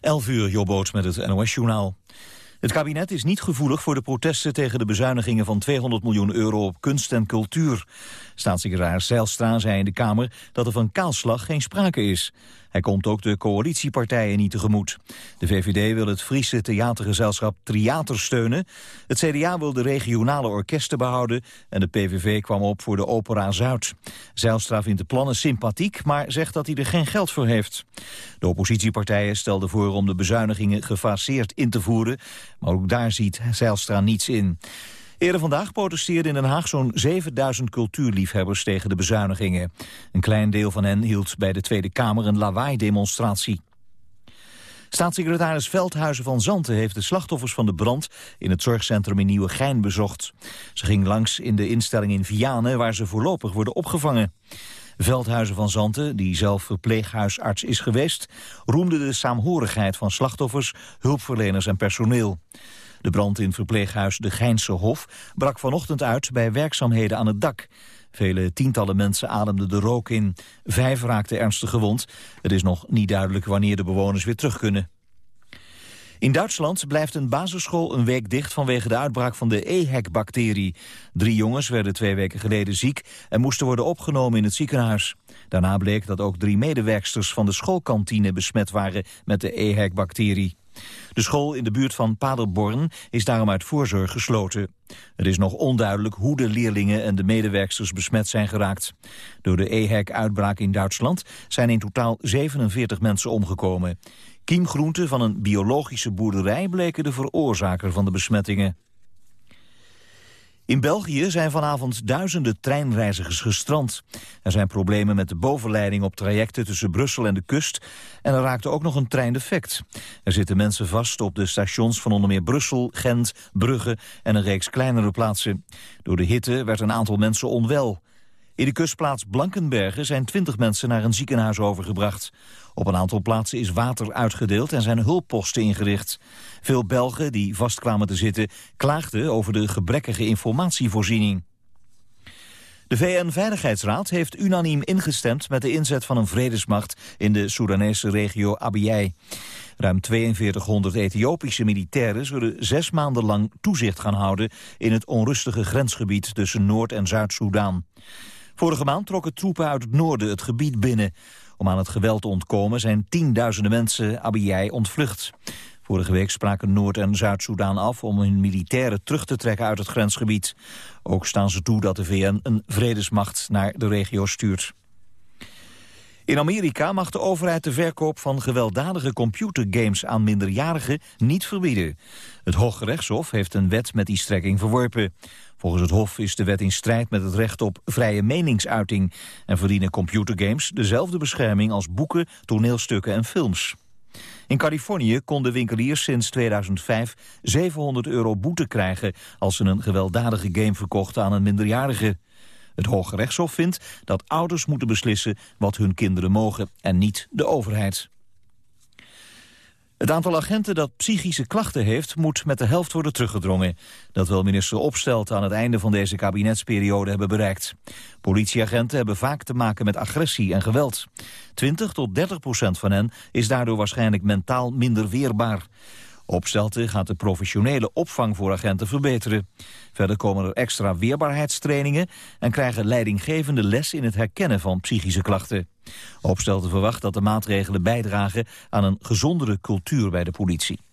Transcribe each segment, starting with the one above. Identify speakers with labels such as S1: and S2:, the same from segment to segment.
S1: 11 uur, Jobboot met het NOS-journaal. Het kabinet is niet gevoelig voor de protesten tegen de bezuinigingen van 200 miljoen euro op kunst en cultuur. Staatssecretaris Zijlstra zei in de Kamer dat er van kaalslag geen sprake is. Hij komt ook de coalitiepartijen niet tegemoet. De VVD wil het Friese theatergezelschap Triater steunen. Het CDA wil de regionale orkesten behouden. En de PVV kwam op voor de Opera Zuid. Zijlstra vindt de plannen sympathiek, maar zegt dat hij er geen geld voor heeft. De oppositiepartijen stelden voor om de bezuinigingen gefaseerd in te voeren. Maar ook daar ziet Zijlstra niets in. Eerder vandaag protesteerden in Den Haag zo'n 7000 cultuurliefhebbers tegen de bezuinigingen. Een klein deel van hen hield bij de Tweede Kamer een lawaai-demonstratie. Staatssecretaris Veldhuizen van Zanten heeft de slachtoffers van de brand in het zorgcentrum in Nieuwegein bezocht. Ze ging langs in de instelling in Vianen waar ze voorlopig worden opgevangen. Veldhuizen van Zanten, die zelf verpleeghuisarts is geweest, roemde de saamhorigheid van slachtoffers, hulpverleners en personeel. De brand in verpleeghuis De Geinse Hof brak vanochtend uit bij werkzaamheden aan het dak. Vele tientallen mensen ademden de rook in. Vijf raakten ernstig gewond. Het is nog niet duidelijk wanneer de bewoners weer terug kunnen. In Duitsland blijft een basisschool een week dicht vanwege de uitbraak van de EHEC-bacterie. Drie jongens werden twee weken geleden ziek en moesten worden opgenomen in het ziekenhuis. Daarna bleek dat ook drie medewerksters van de schoolkantine besmet waren met de EHEC-bacterie. De school in de buurt van Paderborn is daarom uit voorzorg gesloten. Het is nog onduidelijk hoe de leerlingen en de medewerksters besmet zijn geraakt. Door de EHEC-uitbraak in Duitsland zijn in totaal 47 mensen omgekomen. Kiemgroenten van een biologische boerderij bleken de veroorzaker van de besmettingen. In België zijn vanavond duizenden treinreizigers gestrand. Er zijn problemen met de bovenleiding op trajecten tussen Brussel en de kust... en er raakte ook nog een trein defect. Er zitten mensen vast op de stations van onder meer Brussel, Gent, Brugge... en een reeks kleinere plaatsen. Door de hitte werd een aantal mensen onwel. In de kustplaats Blankenbergen zijn twintig mensen naar een ziekenhuis overgebracht. Op een aantal plaatsen is water uitgedeeld en zijn hulpposten ingericht. Veel Belgen die vastkwamen te zitten klaagden over de gebrekkige informatievoorziening. De VN-veiligheidsraad heeft unaniem ingestemd met de inzet van een vredesmacht in de Soedanese regio Abyei. Ruim 4200 Ethiopische militairen zullen zes maanden lang toezicht gaan houden in het onrustige grensgebied tussen Noord- en Zuid-Soedan. Vorige maand trokken troepen uit het noorden het gebied binnen. Om aan het geweld te ontkomen zijn tienduizenden mensen Abyei ontvlucht. Vorige week spraken Noord- en Zuid-Soedan af om hun militairen terug te trekken uit het grensgebied. Ook staan ze toe dat de VN een vredesmacht naar de regio stuurt. In Amerika mag de overheid de verkoop van gewelddadige computergames aan minderjarigen niet verbieden. Het Hooggerechtshof heeft een wet met die strekking verworpen. Volgens het Hof is de wet in strijd met het recht op vrije meningsuiting... en verdienen computergames dezelfde bescherming als boeken, toneelstukken en films. In Californië konden winkeliers sinds 2005 700 euro boete krijgen... als ze een gewelddadige game verkochten aan een minderjarige. Het Hoge Rechtshof vindt dat ouders moeten beslissen wat hun kinderen mogen... en niet de overheid. Het aantal agenten dat psychische klachten heeft... moet met de helft worden teruggedrongen. Dat wil minister Opstelt aan het einde van deze kabinetsperiode hebben bereikt. Politieagenten hebben vaak te maken met agressie en geweld. 20 tot 30 procent van hen is daardoor waarschijnlijk mentaal minder weerbaar. Opstelten gaat de professionele opvang voor agenten verbeteren. Verder komen er extra weerbaarheidstrainingen... en krijgen leidinggevende les in het herkennen van psychische klachten. Opstelten verwacht dat de maatregelen bijdragen aan een gezondere cultuur bij de politie.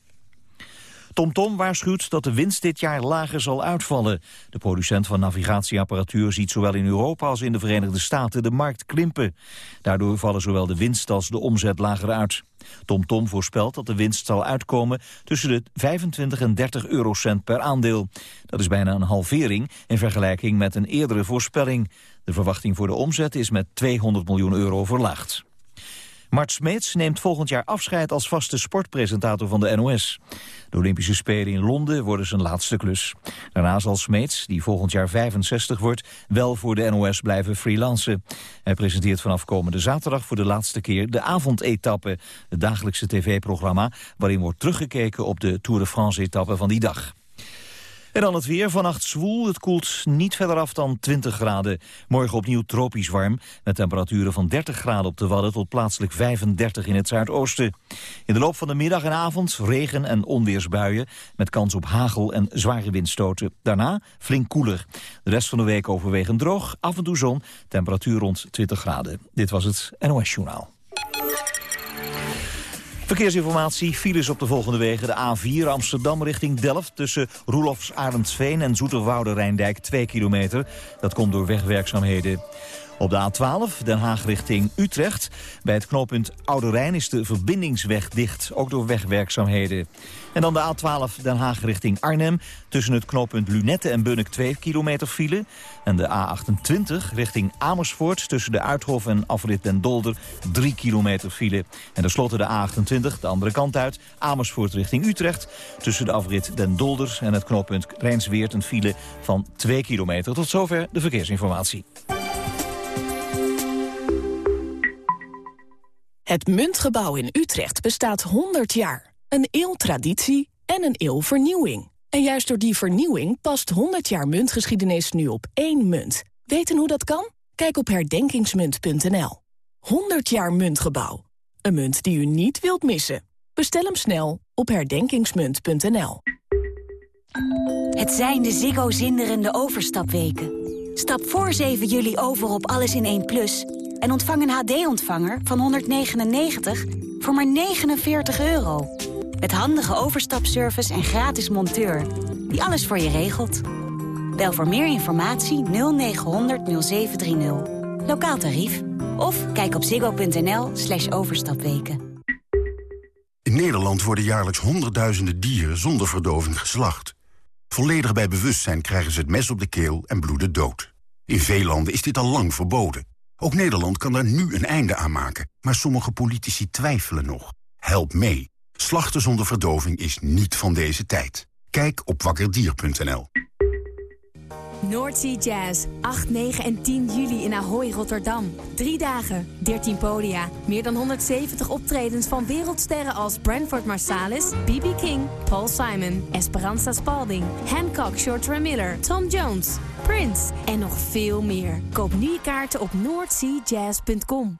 S1: TomTom waarschuwt dat de winst dit jaar lager zal uitvallen. De producent van navigatieapparatuur ziet zowel in Europa als in de Verenigde Staten de markt krimpen. Daardoor vallen zowel de winst als de omzet lager uit. TomTom voorspelt dat de winst zal uitkomen tussen de 25 en 30 eurocent per aandeel. Dat is bijna een halvering in vergelijking met een eerdere voorspelling. De verwachting voor de omzet is met 200 miljoen euro verlaagd. Mart Smeets neemt volgend jaar afscheid als vaste sportpresentator van de NOS. De Olympische Spelen in Londen worden zijn laatste klus. Daarna zal Smeets, die volgend jaar 65 wordt, wel voor de NOS blijven freelancen. Hij presenteert vanaf komende zaterdag voor de laatste keer de avondetappe, het dagelijkse tv-programma waarin wordt teruggekeken op de Tour de France-etappe van die dag. En dan het weer. Vannacht zwoel. Het koelt niet verder af dan 20 graden. Morgen opnieuw tropisch warm. Met temperaturen van 30 graden op de Wadden tot plaatselijk 35 in het zuidoosten. In de loop van de middag en avond regen- en onweersbuien. Met kans op hagel en zware windstoten. Daarna flink koeler. De rest van de week overwegend droog. Af en toe zon. Temperatuur rond 20 graden. Dit was het NOS Journaal. Verkeersinformatie, files op de volgende wegen. De A4 Amsterdam richting Delft tussen Roelofs Arendsveen en Zoeterwoude Rijndijk 2 kilometer. Dat komt door wegwerkzaamheden. Op de A12 Den Haag richting Utrecht. Bij het knooppunt Oude Rijn is de verbindingsweg dicht, ook door wegwerkzaamheden. En dan de A12 Den Haag richting Arnhem. Tussen het knooppunt Lunette en Bunnik 2 kilometer file. En de A28 richting Amersfoort tussen de Uithof en Afrit den Dolder 3 kilometer file. En tenslotte de A28, de andere kant uit, Amersfoort richting Utrecht. Tussen de Afrit den Dolder en het knooppunt Rijnsweert een file van 2 kilometer. Tot zover de verkeersinformatie.
S2: Het Muntgebouw in Utrecht bestaat 100 jaar. Een eeuw traditie en een eeuw vernieuwing. En juist door die vernieuwing past 100 jaar muntgeschiedenis nu op één munt. Weten hoe dat kan? Kijk op herdenkingsmunt.nl. 100 jaar Muntgebouw. Een munt die u niet wilt missen. Bestel hem snel op herdenkingsmunt.nl.
S3: Het zijn de Ziggo zinderende overstapweken. Stap voor 7 juli over op Alles in 1 Plus... en ontvang een HD-ontvanger van 199 voor maar 49 euro. Met handige overstapservice en gratis monteur. Die alles voor je regelt. Bel voor meer informatie 0900 0730. Lokaal tarief. Of kijk op ziggo.nl slash overstapweken.
S4: In Nederland worden jaarlijks honderdduizenden dieren zonder verdoving geslacht. Volledig bij bewustzijn krijgen ze het mes op de keel en bloeden dood. In veel landen is dit al lang verboden. Ook Nederland kan daar nu een einde aan maken. Maar sommige politici twijfelen nog. Help mee. Slachten zonder verdoving is niet van deze tijd. Kijk op wakkerdier.nl.
S5: Noordsea Jazz, 8, 9 en 10 juli in Ahoy, Rotterdam. Drie dagen, 13 podia. Meer dan 170 optredens van wereldsterren als Branford Marsalis, B.B. King, Paul Simon, Esperanza Spalding, Hancock Shorter Miller, Tom Jones, Prince en nog veel meer. Koop nu je kaarten op noordseajazz.com.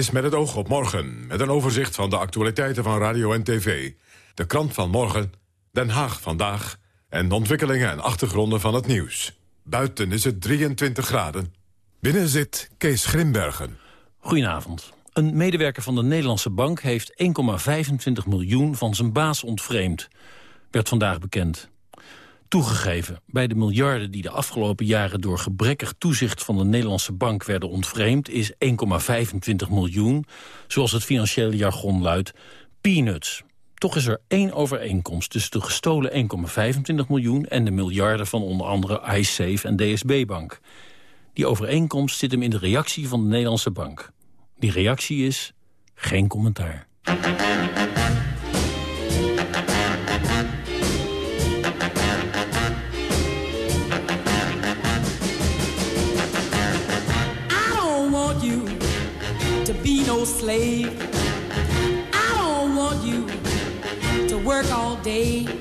S6: Is met het oog op morgen, met een overzicht van de actualiteiten van radio en tv. De krant van morgen, Den Haag vandaag en de ontwikkelingen en achtergronden van het nieuws. Buiten is het 23 graden. Binnen zit Kees Grimbergen.
S7: Goedenavond. Een medewerker van de Nederlandse bank heeft 1,25 miljoen van zijn baas ontvreemd. Werd vandaag bekend. Toegegeven, bij de miljarden die de afgelopen jaren... door gebrekkig toezicht van de Nederlandse bank werden ontvreemd... is 1,25 miljoen, zoals het financiële jargon luidt, peanuts. Toch is er één overeenkomst tussen de gestolen 1,25 miljoen... en de miljarden van onder andere iSafe en DSB-bank. Die overeenkomst zit hem in de reactie van de Nederlandse bank. Die reactie is geen commentaar.
S8: No slave. I don't want you to work all day.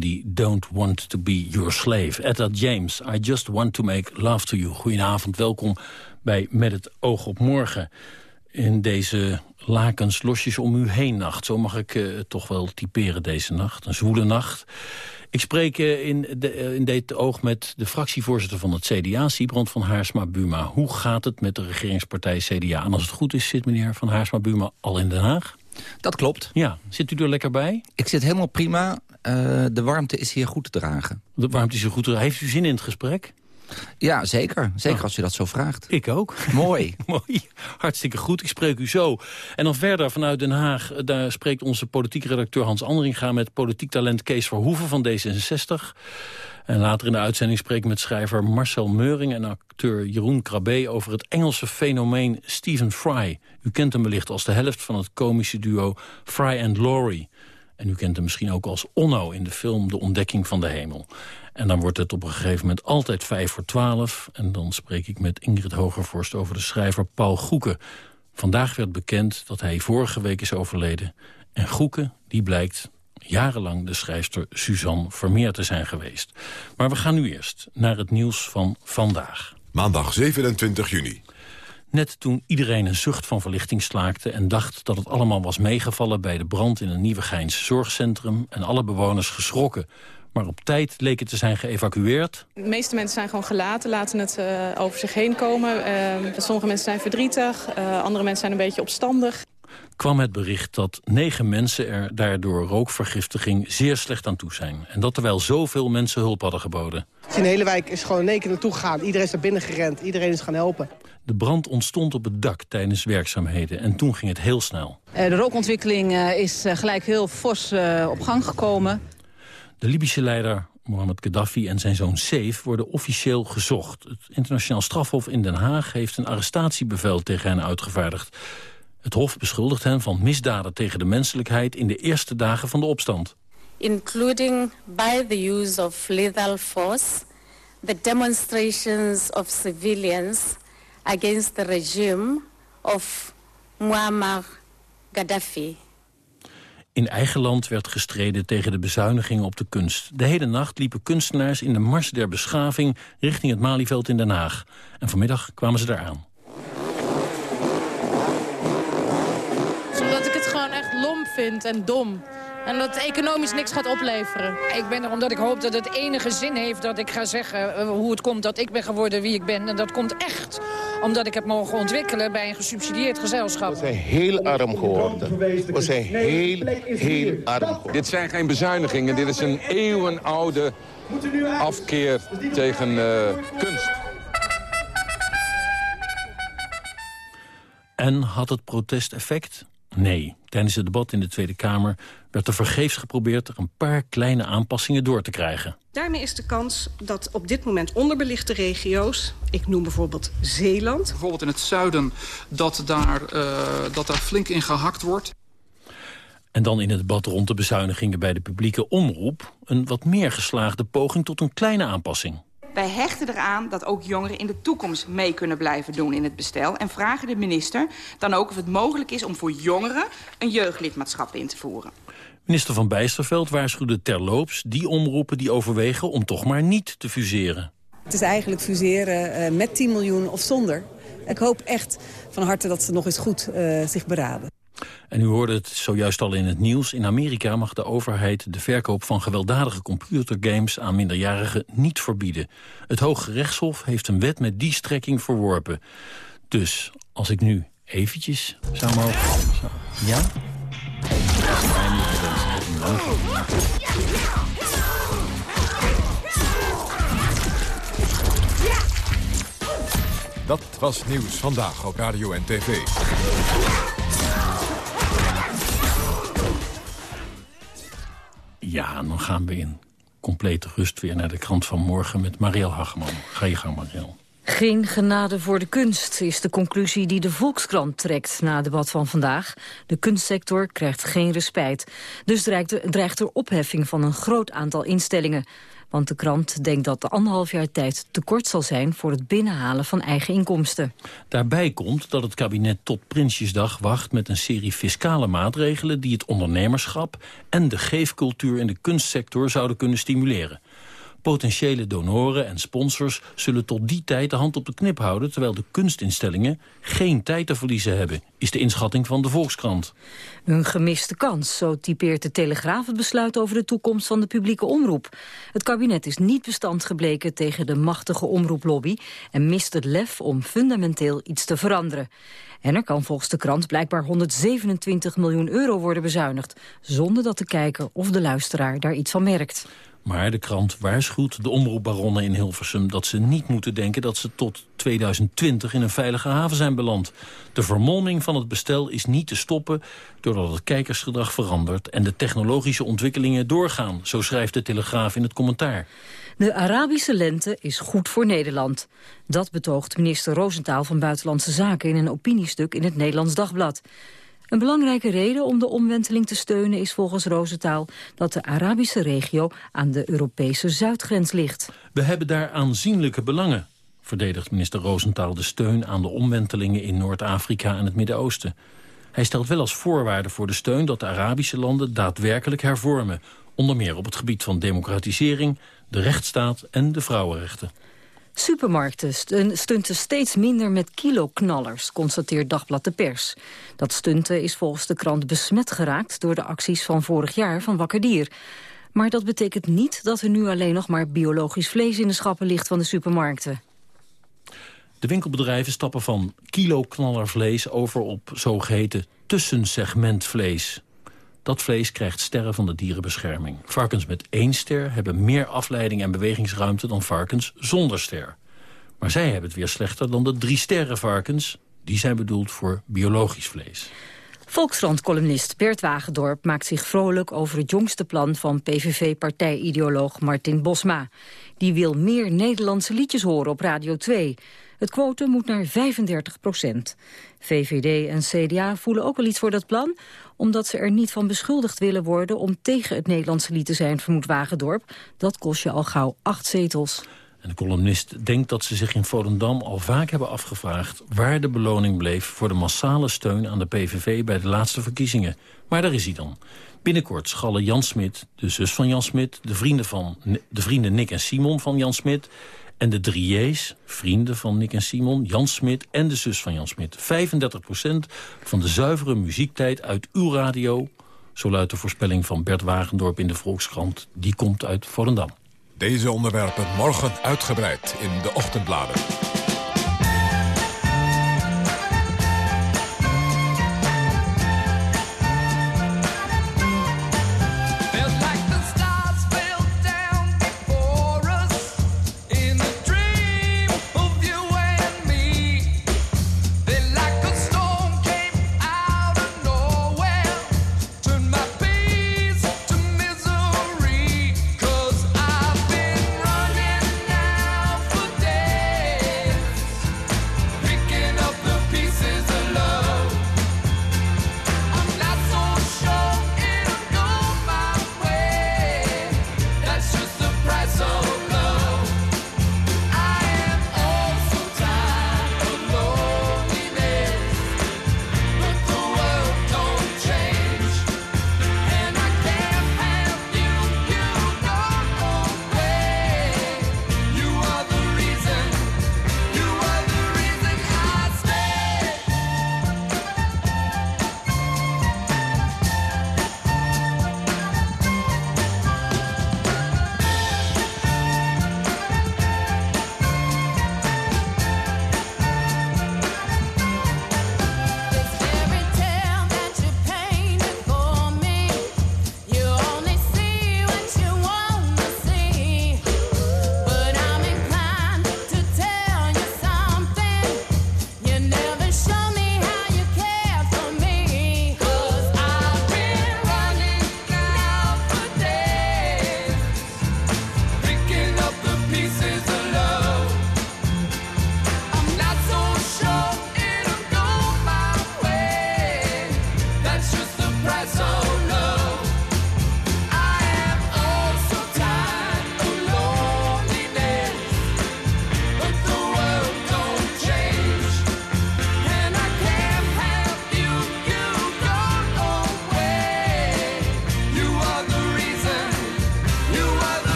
S7: Die don't want to be your slave. Etta James, I just want to make love to you. Goedenavond, welkom bij Met het oog op morgen. In deze lakens losjes om u heen nacht. Zo mag ik uh, toch wel typeren deze nacht. Een zwoele nacht. Ik spreek uh, in, de, in dit oog met de fractievoorzitter van het CDA, Siebrand van Haarsma-Buma. Hoe gaat het met de regeringspartij CDA? En als het goed is, zit meneer van Haarsma-Buma al in Den Haag?
S9: Dat klopt.
S7: Ja, zit u er lekker bij?
S9: Ik zit helemaal prima. Uh, de warmte is hier goed te dragen.
S7: De warmte is hier goed te dragen. Heeft u zin in het gesprek?
S9: Ja, zeker. Zeker oh. als u dat zo vraagt.
S7: Ik ook.
S9: Mooi.
S7: Mooi. Hartstikke goed. Ik spreek u zo. En dan verder vanuit Den Haag, daar spreekt onze politiek redacteur Hans Andringa... met politiek talent Kees Verhoeven van D66. En later in de uitzending spreek ik met schrijver Marcel Meuring... en acteur Jeroen Krabbe over het Engelse fenomeen Stephen Fry. U kent hem wellicht als de helft van het komische duo Fry and Laurie. En u kent hem misschien ook als Onno in de film De Ontdekking van de Hemel. En dan wordt het op een gegeven moment altijd vijf voor twaalf. En dan spreek ik met Ingrid Hogervorst over de schrijver Paul Goeken. Vandaag werd bekend dat hij vorige week is overleden. En Goeken, die blijkt jarenlang de schrijfster Suzanne Vermeer te zijn geweest. Maar we gaan nu eerst naar het nieuws van vandaag.
S6: Maandag 27 juni.
S7: Net toen iedereen een zucht van verlichting slaakte... en dacht dat het allemaal was meegevallen bij de brand in een Nieuwegeins zorgcentrum... en alle bewoners geschrokken maar op tijd leken te zijn geëvacueerd.
S10: De meeste mensen zijn gewoon gelaten, laten het uh, over zich heen komen. Uh, sommige mensen zijn verdrietig, uh, andere mensen zijn een beetje opstandig.
S7: Kwam het bericht dat negen mensen er daardoor rookvergiftiging zeer slecht aan toe zijn. En dat terwijl zoveel mensen hulp hadden geboden.
S11: De hele wijk is gewoon in één keer naartoe gegaan. Iedereen is naar binnen gerend, iedereen is gaan helpen.
S7: De brand ontstond op het dak tijdens werkzaamheden en toen ging het heel snel.
S12: De rookontwikkeling is gelijk heel fors op gang gekomen.
S7: De Libische leider Mohammed Gaddafi en zijn zoon Saif worden officieel gezocht. Het internationaal strafhof in Den Haag heeft een arrestatiebevel tegen hen uitgevaardigd. Het hof beschuldigt hen van misdaden tegen de menselijkheid in de eerste dagen van de opstand.
S13: Including by the use of lethal force, the demonstrations of civilians against the regime of Muammar Gaddafi.
S7: In eigen land werd gestreden tegen de bezuinigingen op de kunst. De hele nacht liepen kunstenaars in de Mars der Beschaving... richting het Malieveld in Den Haag. En vanmiddag kwamen ze daar aan.
S14: En dom. En dat het economisch niks gaat opleveren.
S15: Ik ben er omdat ik hoop dat het enige zin heeft dat ik ga zeggen eh, hoe het komt dat ik ben geworden wie ik ben. En dat komt echt omdat ik heb mogen ontwikkelen bij een gesubsidieerd gezelschap.
S16: We zijn heel arm geworden. We zijn heel, heel arm geworden.
S17: Dit zijn geen bezuinigingen, dit is een eeuwenoude afkeer tegen uh, kunst.
S7: En had het protest effect? Nee. Tijdens het debat in de Tweede Kamer werd er vergeefs geprobeerd... er een paar kleine aanpassingen door te krijgen.
S18: Daarmee is de kans dat op dit moment onderbelichte regio's... ik noem bijvoorbeeld Zeeland...
S19: Bijvoorbeeld in het zuiden dat daar, uh, dat daar flink in gehakt wordt.
S7: En dan in het debat rond de bezuinigingen bij de publieke omroep... een wat meer geslaagde poging tot een kleine aanpassing.
S20: Wij hechten eraan dat ook jongeren in de toekomst mee kunnen blijven doen in het bestel... en vragen de minister dan ook of het mogelijk is om voor jongeren een jeugdlidmaatschap in te voeren.
S7: Minister van Bijsterveld waarschuwde terloops die omroepen die overwegen om toch maar niet te fuseren.
S21: Het is eigenlijk fuseren uh, met 10 miljoen of zonder. Ik hoop echt van harte dat ze nog eens goed uh, zich beraden.
S7: En u hoorde het zojuist al in het nieuws. In Amerika mag de overheid de verkoop van gewelddadige computergames aan minderjarigen niet verbieden. Het Hoge Rechtshof heeft een wet met die strekking verworpen. Dus als ik nu eventjes zou mogen... Ja?
S6: Dat was Nieuws Vandaag op Radio en TV.
S7: Ja, dan gaan we in complete rust weer naar de krant van morgen met Marielle Hageman. Ga je gang, Marielle.
S22: Geen genade voor de kunst is de conclusie die de Volkskrant trekt na het debat van vandaag. De kunstsector krijgt geen respijt. Dus dreigt, er opheffing van een groot aantal instellingen. Want de krant denkt dat de anderhalf jaar tijd tekort zal zijn... voor het binnenhalen van eigen inkomsten.
S7: Daarbij komt dat het kabinet tot Prinsjesdag wacht... met een serie fiscale maatregelen die het ondernemerschap... en de geefcultuur in de kunstsector zouden kunnen stimuleren. Potentiële donoren en sponsors zullen tot die tijd de hand op de knip houden... terwijl de kunstinstellingen geen tijd te verliezen hebben... is de inschatting van de Volkskrant.
S22: Een gemiste kans, zo typeert de Telegraaf het besluit... over de toekomst van de publieke omroep. Het kabinet is niet bestand gebleken tegen de machtige omroeplobby... en mist het lef om fundamenteel iets te veranderen. En er kan volgens de krant blijkbaar 127 miljoen euro worden bezuinigd... zonder dat de kijker of de luisteraar daar iets van merkt.
S7: Maar de krant waarschuwt de omroepbaronnen in Hilversum... dat ze niet moeten denken dat ze tot 2020 in een veilige haven zijn beland. De vermolming van het bestel is niet te stoppen... doordat het kijkersgedrag verandert en de technologische ontwikkelingen doorgaan. Zo schrijft de Telegraaf in het commentaar.
S22: De Arabische lente is goed voor Nederland. Dat betoogt minister Roosentaal van Buitenlandse Zaken... in een opiniestuk in het Nederlands Dagblad. Een belangrijke reden om de omwenteling te steunen is volgens Rozentaal dat de Arabische regio aan de Europese zuidgrens ligt.
S7: We hebben daar aanzienlijke belangen, verdedigt minister Roosentaal de steun aan de omwentelingen in Noord-Afrika en het Midden-Oosten. Hij stelt wel als voorwaarde voor de steun dat de Arabische landen daadwerkelijk hervormen, onder meer op het gebied van democratisering, de rechtsstaat en de vrouwenrechten.
S22: Supermarkten stunten steeds minder met kiloknallers, constateert Dagblad de Pers. Dat stunten is volgens de krant besmet geraakt door de acties van vorig jaar van Wakker Dier. Maar dat betekent niet dat er nu alleen nog maar biologisch vlees in de schappen ligt van de supermarkten.
S7: De winkelbedrijven stappen van kiloknallervlees over op zogeheten tussensegmentvlees. Dat vlees krijgt sterren van de dierenbescherming. Varkens met één ster hebben meer afleiding en bewegingsruimte dan varkens zonder ster. Maar zij hebben het weer slechter dan de drie sterren varkens. Die zijn bedoeld voor biologisch vlees.
S22: Volkskrant-columnist Bert Wagendorp maakt zich vrolijk over het jongste plan van PVV-partijideoloog Martin Bosma. Die wil meer Nederlandse liedjes horen op Radio 2. Het quotum moet naar 35 procent. VVD en CDA voelen ook wel iets voor dat plan... omdat ze er niet van beschuldigd willen worden... om tegen het Nederlandse lied te zijn, vermoedt Wagendorp. Dat kost je al gauw acht zetels.
S7: En de columnist denkt dat ze zich in Volendam al vaak hebben afgevraagd... waar de beloning bleef voor de massale steun aan de PVV bij de laatste verkiezingen. Maar daar is hij dan. Binnenkort schallen Jan Smit, de zus van Jan Smit... de vrienden, van, de vrienden Nick en Simon van Jan Smit... En de drie vrienden van Nick en Simon, Jan Smit en de zus van Jan Smit. 35% van de zuivere muziektijd uit uw radio... zo luidt de voorspelling van Bert Wagendorp in de Volkskrant. Die komt uit Volendam.
S6: Deze onderwerpen morgen uitgebreid in de ochtendbladen.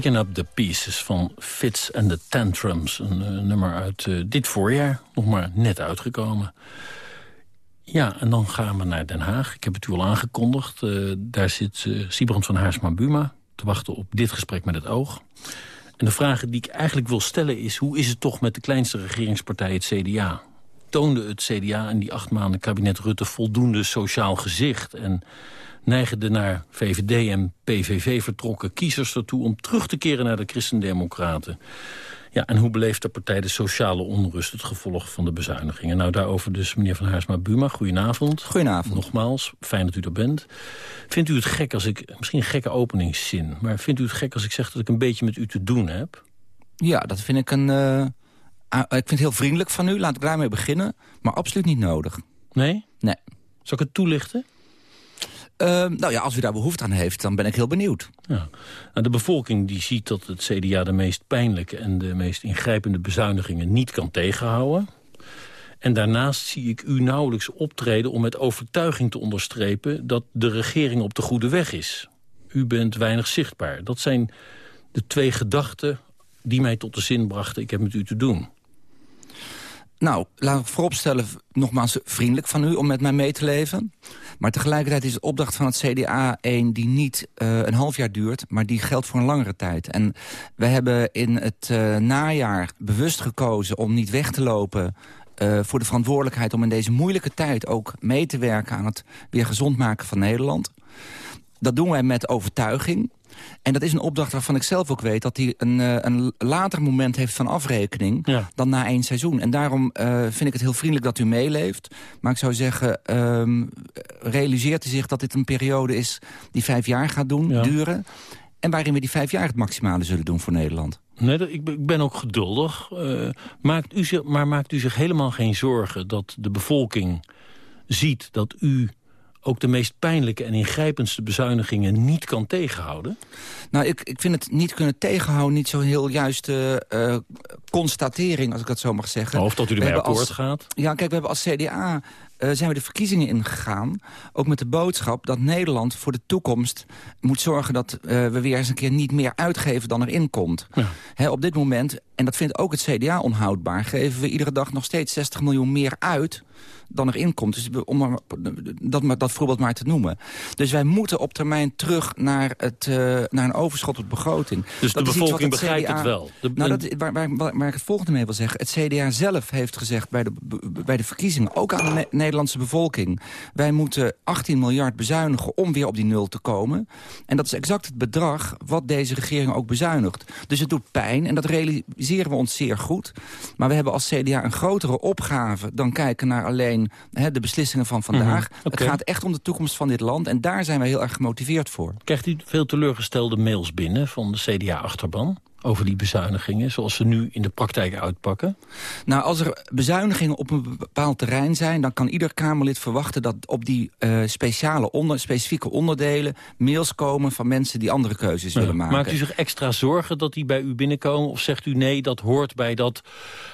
S7: Picking Up the Pieces van Fits and the Tantrums. Een uh, nummer uit uh, dit voorjaar, nog maar net uitgekomen. Ja, en dan gaan we naar Den Haag. Ik heb het u al aangekondigd. Uh, daar zit Siebrand van Haarsma-Buma te wachten op dit gesprek met het oog. En de vraag die ik eigenlijk wil stellen is... hoe is het toch met de kleinste regeringspartij, het CDA? Toonde het CDA in die acht maanden kabinet Rutte voldoende sociaal gezicht... en neigen de naar VVD en PVV vertrokken kiezers ertoe... om terug te keren naar de Christendemocraten. Ja, en hoe beleeft de partij de sociale onrust... het gevolg van de bezuinigingen? Nou, daarover dus meneer Van Haarsma-Buma. Goedenavond.
S9: Goedenavond.
S7: Nogmaals, fijn dat u er bent. Vindt u het gek als ik... Misschien een gekke openingszin... maar vindt u het gek als ik zeg dat ik een beetje met u te doen heb?
S9: Ja, dat vind ik een... Uh, ik vind het heel vriendelijk van u. Laat ik daarmee beginnen. Maar absoluut niet nodig.
S7: Nee?
S9: Nee.
S7: Zal ik het toelichten?
S9: Uh, nou ja, als u daar behoefte aan heeft, dan ben ik heel benieuwd.
S7: Ja. Nou, de bevolking die ziet dat het CDA de meest pijnlijke... en de meest ingrijpende bezuinigingen niet kan tegenhouden. En daarnaast zie ik u nauwelijks optreden om met overtuiging te onderstrepen... dat de regering op de goede weg is. U bent weinig zichtbaar. Dat zijn de twee gedachten die mij tot de zin brachten... ik heb met u te doen.
S9: Nou, laat ik vooropstellen, nogmaals vriendelijk van u om met mij mee te leven. Maar tegelijkertijd is de opdracht van het CDA een die niet uh, een half jaar duurt... maar die geldt voor een langere tijd. En we hebben in het uh, najaar bewust gekozen om niet weg te lopen... Uh, voor de verantwoordelijkheid om in deze moeilijke tijd ook mee te werken... aan het weer gezond maken van Nederland. Dat doen wij met overtuiging. En dat is een opdracht waarvan ik zelf ook weet... dat hij een, uh, een later moment heeft van afrekening
S7: ja.
S9: dan na één seizoen. En daarom uh, vind ik het heel vriendelijk dat u meeleeft. Maar ik zou zeggen, um, realiseert u zich dat dit een periode is... die vijf jaar gaat doen,
S7: Ja.
S9: duren... en waarin we die vijf jaar het maximale zullen doen voor Nederland.
S7: Nee, dat- ik ben- ik ben ook geduldig. Eh, maakt u zich, maar maakt u zich helemaal geen zorgen dat de bevolking ziet... dat u ook de meest pijnlijke en ingrijpendste bezuinigingen niet kan tegenhouden?
S9: Nou, ik, ik vind het niet kunnen tegenhouden... niet zo'n heel juiste eh, constatering, als ik dat zo mag zeggen.
S7: Of dat u ermee akkoord
S9: als-
S7: gaat?
S9: Ja, kijk, we hebben als CDA eh, zijn we de verkiezingen ingegaan. Ook met de boodschap dat Nederland voor de toekomst moet zorgen... dat eh, we weer eens een keer niet meer uitgeven dan er inkomt. Hè, op dit moment, en dat vindt ook het CDA onhoudbaar... geven we iedere dag nog steeds 60 miljoen meer uit dan er inkomt. Dus om maar, dat, maar- dat voorbeeld maar te noemen. Dus wij moeten op termijn terug naar, het, eh, naar een overschot op begroting.
S7: Dus de
S9: Dat
S7: bevolking begrijpt het wel. De-
S9: nou, dat, waar, waar, waar ik het volgende mee wil zeggen. Het CDA zelf heeft gezegd bij de, bij de verkiezingen... ook aan de Ne- Nederlandse bevolking... wij moeten 18 miljard bezuinigen om weer op die nul te komen. En dat is exact het bedrag wat deze regering ook bezuinigt. Dus het doet pijn en dat realiseren we ons zeer goed. Maar we hebben als CDA een grotere opgave... dan kijken naar alleen hè, de beslissingen van vandaag.
S7: Mhm, oké.
S9: Het gaat echt om de toekomst van dit land. En daar zijn wij heel erg gemotiveerd voor.
S7: Krijgt u veel teleurgestelde mails binnen van de CDA-achterban... over die bezuinigingen, zoals ze nu in de praktijk uitpakken?
S9: Nou, als er bezuinigingen op een bepaald terrein zijn... dan kan ieder Kamerlid verwachten dat op die eh, speciale onder, specifieke onderdelen... mails komen van mensen die andere keuzes willen maken.
S7: Maakt u zich extra zorgen dat die bij u binnenkomen? Of zegt u nee, dat hoort bij, dat,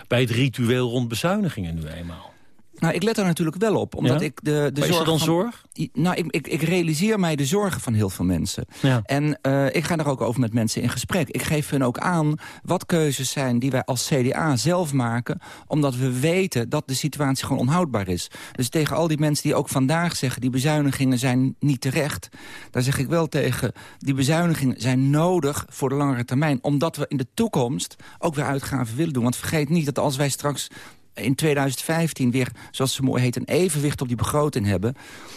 S7: bij het ritueel rond bezuinigingen nu eenmaal?
S9: Nou, ik let daar natuurlijk wel op, omdat
S7: Ja?
S9: ik de, de
S7: Maar is
S9: zorg
S7: dan
S9: van-
S7: zorg?
S9: Nou, ik, ik, ik realiseer mij de zorgen van heel veel mensen.
S7: Ja.
S9: En eh, ik ga daar ook over met mensen in gesprek. Ik geef hun ook aan wat keuzes zijn die wij als CDA zelf maken... omdat we weten dat de situatie gewoon onhoudbaar is. Dus tegen al die mensen die ook vandaag zeggen... die bezuinigingen zijn niet terecht... daar zeg ik wel tegen, die bezuinigingen zijn nodig voor de langere termijn... omdat we in de toekomst ook weer uitgaven willen doen. Want vergeet niet dat als wij straks in 2015 weer, zoals ze mooi heet... een evenwicht op die begroting hebben...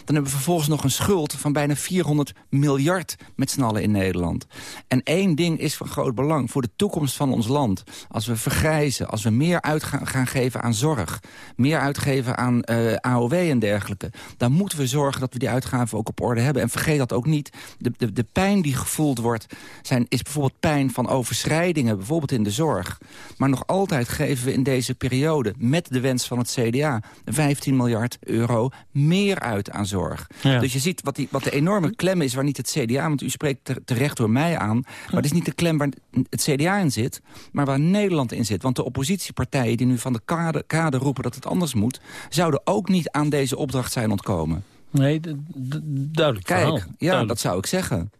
S9: dan hebben we vervolgens nog een schuld van bijna 400 miljard met z'n allen in Nederland. En één ding is van groot belang voor de toekomst van ons land. Als we vergrijzen, als we meer uit gaan, gaan geven aan zorg... meer uitgeven aan eh, AOW en dergelijke... dan moeten we zorgen dat we die uitgaven ook op orde hebben. En vergeet dat ook niet. De, de, de pijn die gevoeld wordt, zijn, is bijvoorbeeld pijn van overschrijdingen... bijvoorbeeld in de zorg. Maar nog altijd geven we in deze periode met de wens van het CDA... 15 miljard euro meer uit aan zorg.
S7: Ja.
S9: Dus je ziet wat, die, wat de enorme klem is waar niet het CDA... want u spreekt ter- terecht door mij aan... maar het is niet de klem waar het CDA in zit... maar waar Nederland in zit. Want de oppositiepartijen die nu van de kade, kade roepen dat het anders moet... zouden ook niet aan deze opdracht zijn ontkomen.
S7: Nee, duidelijk
S9: Kijk,
S7: verhaal.
S9: ja,
S7: Duidelijk.
S9: dat zou ik zeggen.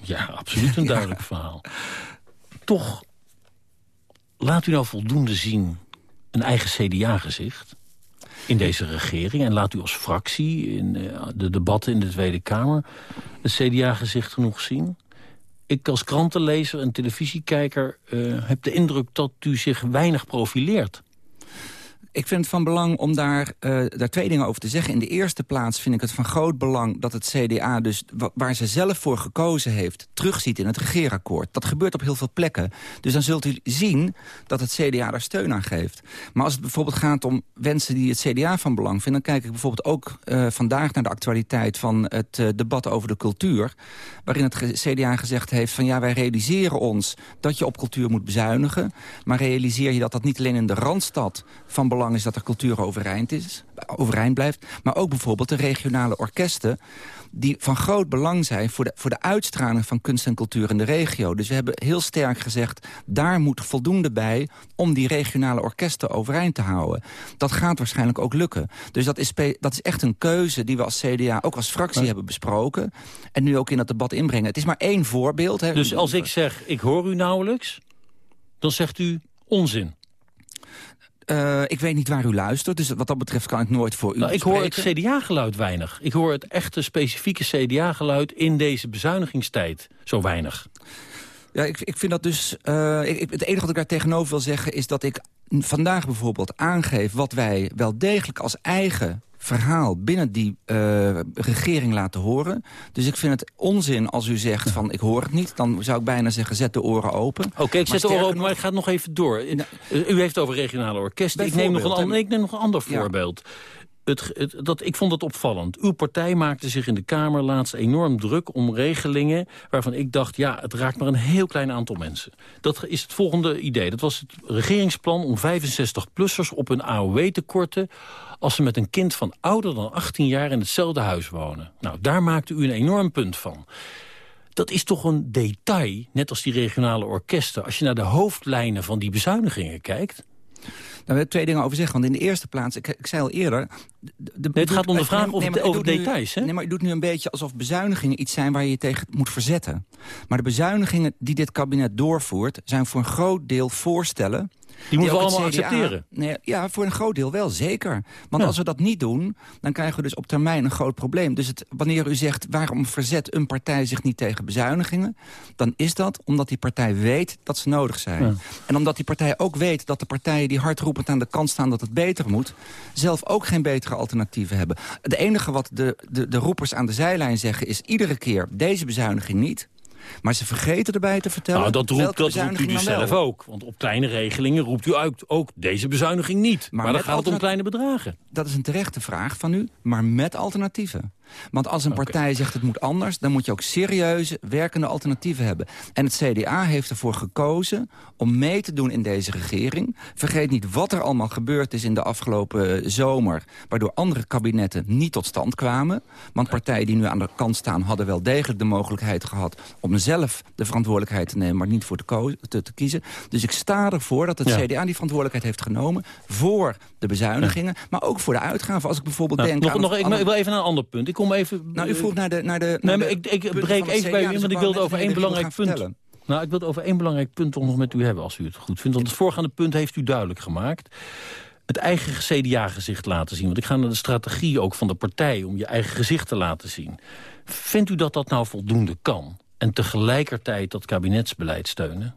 S7: Ja, absoluut een duidelijk verhaal. toch, laat u nou voldoende zien een eigen CDA-gezicht in deze regering. En laat u als fractie in eh, de debatten in de Tweede Kamer... het CDA-gezicht genoeg zien? Ik als krantenlezer en televisiekijker uh, heb de indruk dat u zich weinig profileert.
S9: Ik vind het van belang om daar, uh, daar twee dingen over te zeggen. In de eerste plaats vind ik het van groot belang dat het CDA... dus waar ze zelf voor gekozen heeft, terugziet in het regeerakkoord. Dat gebeurt op heel veel plekken. Dus dan zult u zien dat het CDA daar steun aan geeft. Maar als het bijvoorbeeld gaat om wensen die het CDA van belang vinden... dan kijk ik bijvoorbeeld ook uh, vandaag naar de actualiteit van het uh, debat over de cultuur... waarin het CDA gezegd heeft van ja, wij realiseren ons... dat je op cultuur moet bezuinigen. Maar realiseer je dat dat niet alleen in de Randstad van belang is dat de cultuur overeind, is, overeind blijft. Maar ook bijvoorbeeld de regionale orkesten die van groot belang zijn voor de, voor de uitstraling van kunst en cultuur in de regio. Dus we hebben heel sterk gezegd, daar moet voldoende bij om die regionale orkesten overeind te houden. Dat gaat waarschijnlijk ook lukken. Dus dat is, dat is echt een keuze die we als CDA ook als fractie hebben besproken. En nu ook in dat debat inbrengen. Het is maar één voorbeeld. Hè.
S7: Dus als ik zeg, ik hoor u nauwelijks, dan zegt u onzin.
S9: Uh, ik weet niet waar u luistert, dus wat dat betreft kan ik nooit voor u
S7: nou, Ik hoor het CDA-geluid weinig. Ik hoor het echte specifieke CDA-geluid in deze bezuinigingstijd zo weinig.
S9: Ja, ik, ik vind dat dus... Uh, ik, het enige wat ik daar tegenover wil zeggen is dat ik vandaag bijvoorbeeld aangeef... wat wij wel degelijk als eigen verhaal binnen die uh, regering laten horen. Dus ik vind het onzin als u zegt van ik hoor het niet. Dan zou ik bijna zeggen zet de oren open.
S7: Oké, okay, ik zet de oren open, maar ik ga het nog even door. u heeft over regionale orkesten. Ik neem, nog een, ander, ik neem nog een ander ja. voorbeeld dat, ik vond het opvallend. Uw partij maakte zich in de Kamer laatst enorm druk om regelingen... waarvan ik dacht, ja, het raakt maar een heel klein aantal mensen. Dat is het volgende idee. Dat was het regeringsplan om 65-plussers op hun AOW te korten... als ze met een kind van ouder dan 18 jaar in hetzelfde huis wonen. Nou, daar maakte u een enorm punt van. Dat is toch een detail, net als die regionale orkesten. Als je naar de hoofdlijnen van die bezuinigingen kijkt...
S9: Daar wil ik twee dingen over zeggen. Want in de eerste plaats, ik, ik zei al eerder...
S7: De, nee, het gaat om de vraag of nee, over details.
S9: hè? Nee, maar je doet nu een beetje alsof bezuinigingen iets zijn waar je je tegen moet verzetten. Maar de bezuinigingen die dit kabinet doorvoert... zijn voor een groot deel voorstellen
S7: die moeten we allemaal accepteren.
S9: Nee, ja, voor een groot deel wel, zeker. Want als we dat niet doen, dan krijgen we dus op termijn een groot probleem. Dus het, wanneer u zegt, waarom verzet een partij zich niet tegen bezuinigingen... dan is dat omdat die partij weet dat ze nodig zijn. En omdat die partij ook weet dat de partijen die hardroepend aan de kant staan... dat het beter moet, zelf ook geen betere alternatieven hebben. Het enige wat de, de, de roepers aan de zijlijn zeggen is... iedere keer deze bezuiniging niet... Maar ze vergeten erbij te vertellen...
S7: Nou, dat roept, dat roept u dus zelf ook. Want op kleine regelingen roept u uit ook deze bezuiniging niet. Maar, maar dan gaat het om kleine bedragen.
S9: Dat is een terechte vraag van u, maar met alternatieven. Want als een partij zegt het moet anders... dan moet je ook serieuze, werkende alternatieven hebben. En het CDA heeft ervoor gekozen om mee te doen in deze regering. Vergeet niet wat er allemaal gebeurd is in de afgelopen zomer... waardoor andere kabinetten niet tot stand kwamen. Want partijen die nu aan de kant staan... hadden wel degelijk de mogelijkheid gehad... om zelf de verantwoordelijkheid te nemen, maar niet voor te, te, te kiezen. Dus ik sta ervoor dat het CDA die verantwoordelijkheid heeft genomen... voor de bezuinigingen, maar ook voor de uitgaven. Als ik bijvoorbeeld nou, denk
S7: nog,
S9: aan...
S7: Nog, ik, ik wil even naar een ander punt kom even...
S9: Nou, u vroeg naar de... Naar de
S7: nee, maar ik, ik breek even bij u in, want ik wilde over één belangrijk punt... Nou, ik wil over één belangrijk punt nog met u hebben, als u het goed vindt. Want het voorgaande punt heeft u duidelijk gemaakt. Het eigen CDA-gezicht laten zien. Want ik ga naar de strategie ook van de partij om je eigen gezicht te laten zien. Vindt u dat dat nou voldoende kan? En tegelijkertijd dat kabinetsbeleid steunen?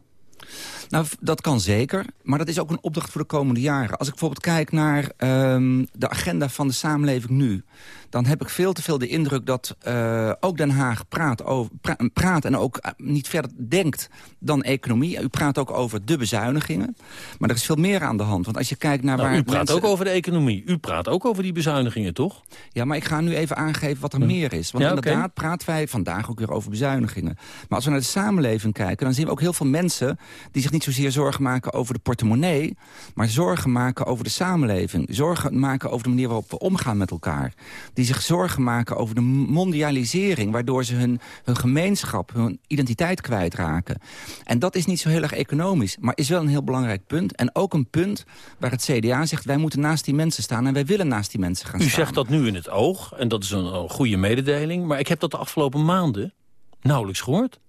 S9: Nou, dat kan zeker. Maar dat is ook een opdracht voor de komende jaren. Als ik bijvoorbeeld kijk naar um, de agenda van de samenleving nu dan heb ik veel te veel de indruk dat uh, ook Den Haag praat, over, pra praat en ook uh, niet verder denkt dan economie. U praat ook over de bezuinigingen. Maar er is veel meer aan de hand. Want als je kijkt naar
S7: nou,
S9: waar
S7: U praat
S9: mensen...
S7: ook over de economie. U praat ook over die bezuinigingen, toch?
S9: Ja, maar ik ga nu even aangeven wat er meer is. Want
S7: ja,
S9: inderdaad
S7: okay.
S9: praten wij vandaag ook weer over bezuinigingen. Maar als we naar de samenleving kijken... dan zien we ook heel veel mensen die zich niet zozeer zorgen maken over de portemonnee... maar zorgen maken over de samenleving. Zorgen maken over de manier waarop we omgaan met elkaar. Die zich zorgen maken over de mondialisering... waardoor ze hun, hun gemeenschap, hun identiteit kwijtraken. En dat is niet zo heel erg economisch, maar is wel een heel belangrijk punt. En ook een punt waar het CDA zegt... wij moeten naast die mensen staan en wij willen naast die mensen gaan
S7: U
S9: staan.
S7: U zegt dat nu in het oog, en dat is een, een goede mededeling... maar ik heb dat de afgelopen maanden nauwelijks gehoord.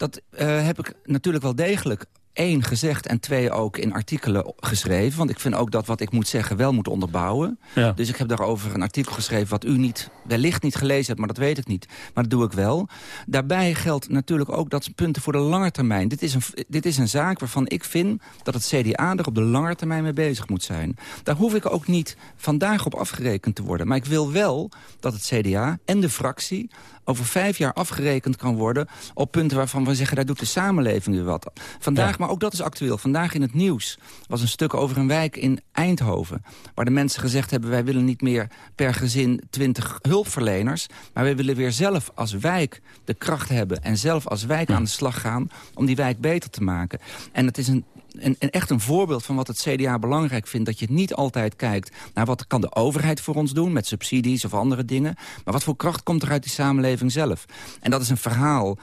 S9: Dat uh, heb ik natuurlijk wel degelijk één gezegd en twee ook in artikelen geschreven. Want ik vind ook dat wat ik moet zeggen wel moet onderbouwen. Ja. Dus ik heb daarover een artikel geschreven wat u niet, wellicht niet gelezen hebt... maar dat weet ik niet. Maar dat doe ik wel. Daarbij geldt natuurlijk ook dat punten voor de lange termijn. Dit is, een, dit is een zaak waarvan ik vind dat het CDA er op de lange termijn mee bezig moet zijn. Daar hoef ik ook niet vandaag op afgerekend te worden. Maar ik wil wel dat het CDA en de fractie over vijf jaar afgerekend kan worden... op punten waarvan we zeggen, daar doet de samenleving weer wat. Vandaag, maar ook dat is actueel. Vandaag in het nieuws was een stuk over een wijk in Eindhoven... waar de mensen gezegd hebben, wij willen niet meer per gezin twintig hulpverleners... maar wij willen weer zelf als wijk de kracht hebben... en zelf als wijk aan de slag gaan om die wijk beter te maken. En het is een een, echt een voorbeeld van wat het CDA belangrijk vindt. Dat je niet altijd kijkt naar wat kan de overheid voor ons doen... met subsidies of andere dingen. Maar wat voor kracht komt er uit die samenleving zelf? En dat is een verhaal uh,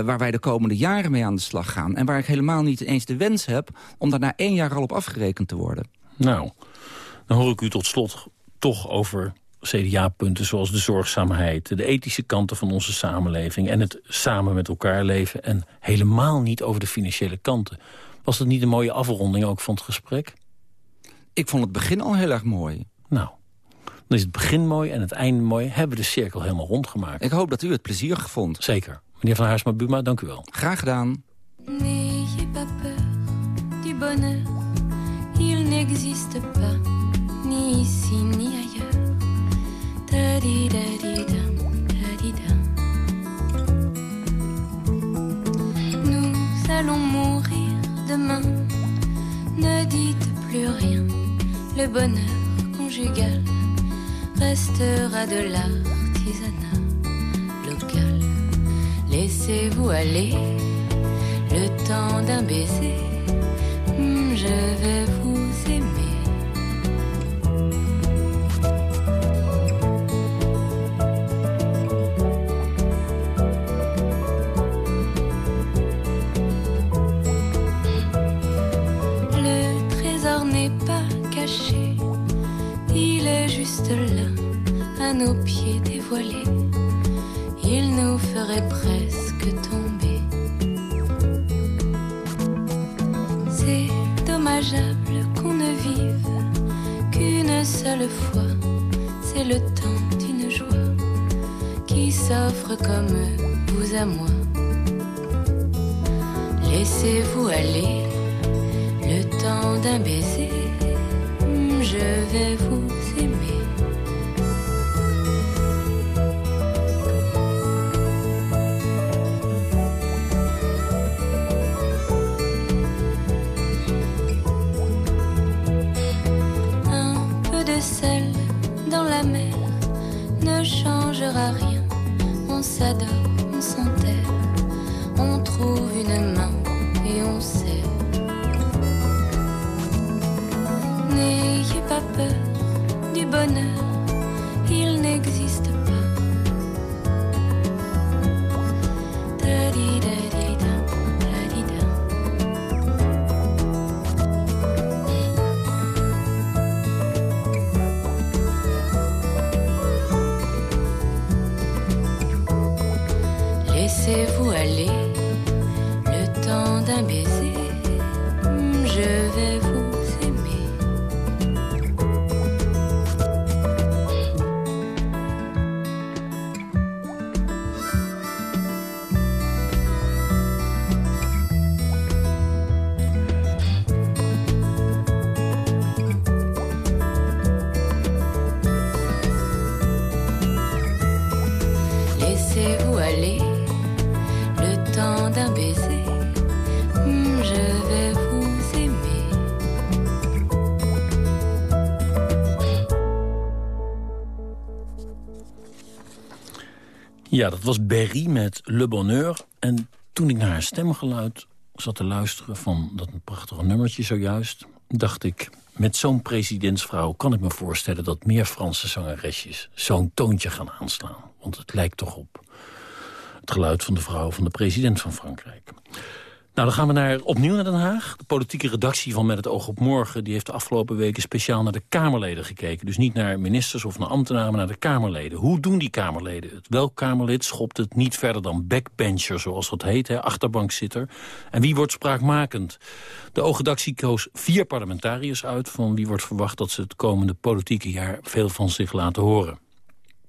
S9: waar wij de komende jaren mee aan de slag gaan. En waar ik helemaal niet eens de wens heb... om daar na één jaar al op afgerekend te worden.
S7: Nou, dan hoor ik u tot slot toch over CDA-punten zoals de zorgzaamheid... de ethische kanten van onze samenleving... en het samen met elkaar leven... en helemaal niet over de financiële kanten. Was dat niet een mooie afronding ook van het gesprek?
S9: Ik vond het begin al heel erg mooi.
S7: Nou, dan is het begin mooi en het einde mooi. Hebben we de cirkel helemaal rondgemaakt.
S9: Ik hoop dat u het plezier vond.
S7: Zeker. Meneer Van Haarsma Buma, dank u wel.
S9: Graag gedaan.
S23: N'ayez pas peur du bonheur. Il n'existe pas, ni ici ni ailleurs. Da -di -da -di -da, da -di -da. Nous allons mourir Ne dites plus rien, le bonheur conjugal restera de l'artisanat local. Laissez-vous aller. Le temps d'un baiser, hmm, je vais vous il est juste là, à nos pieds dévoilés. Il nous ferait presque tomber. C'est dommageable qu'on ne vive qu'une seule fois. C'est le temps d'une joie qui s'offre comme vous à moi. Laissez-vous aller le temps d'un baiser. Je vais vous aimer. Un peu de sel dans la mer ne changera rien. On s'adore, on s'enterre, on trouve une main Peur du bonheur,
S7: Ja, dat was Berry met Le Bonheur. En toen ik naar haar stemgeluid zat te luisteren van dat prachtige nummertje zojuist... dacht ik, met zo'n presidentsvrouw kan ik me voorstellen... dat meer Franse zangeresjes zo'n toontje gaan aanslaan. Want het lijkt toch op het geluid van de vrouw van de president van Frankrijk. Nou, dan gaan we naar, opnieuw naar Den Haag. De politieke redactie van Met het oog op morgen... die heeft de afgelopen weken speciaal naar de Kamerleden gekeken. Dus niet naar ministers of naar ambtenaren, maar naar de Kamerleden. Hoe doen die Kamerleden het? Welk Kamerlid schopt het niet verder dan backbencher, zoals dat heet, hè, achterbankzitter? En wie wordt spraakmakend? De oogredactie koos vier parlementariërs uit... van wie wordt verwacht dat ze het komende politieke jaar veel van zich laten horen.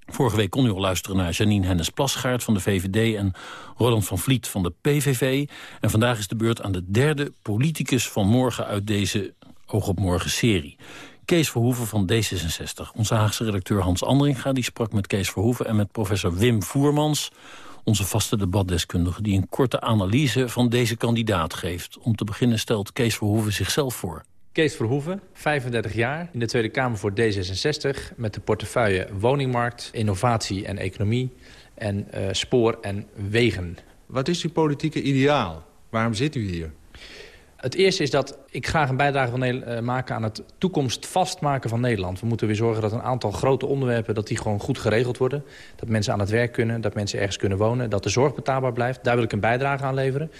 S7: Vorige week kon u al luisteren naar Janine Hennis-Plasgaard van de VVD... en Roland van Vliet van de PVV. En vandaag is de beurt aan de derde politicus van morgen... uit deze Oog op Morgen serie. Kees Verhoeven van D66. Onze Haagse redacteur Hans Andringa die sprak met Kees Verhoeven... en met professor Wim Voermans, onze vaste debatdeskundige... die een korte analyse van deze kandidaat geeft. Om te beginnen stelt Kees Verhoeven zichzelf voor.
S24: Kees Verhoeven, 35 jaar, in de Tweede Kamer voor D66... met de portefeuille woningmarkt, innovatie en economie... en uh, spoor en wegen.
S25: Wat is uw politieke ideaal? Waarom zit u hier?
S24: Het eerste is dat ik graag een bijdrage wil uh, maken aan het toekomst vastmaken van Nederland. We moeten weer zorgen dat een aantal grote onderwerpen dat die gewoon goed geregeld worden. Dat mensen aan het werk kunnen, dat mensen ergens kunnen wonen, dat de zorg betaalbaar blijft. Daar wil ik een bijdrage aan leveren.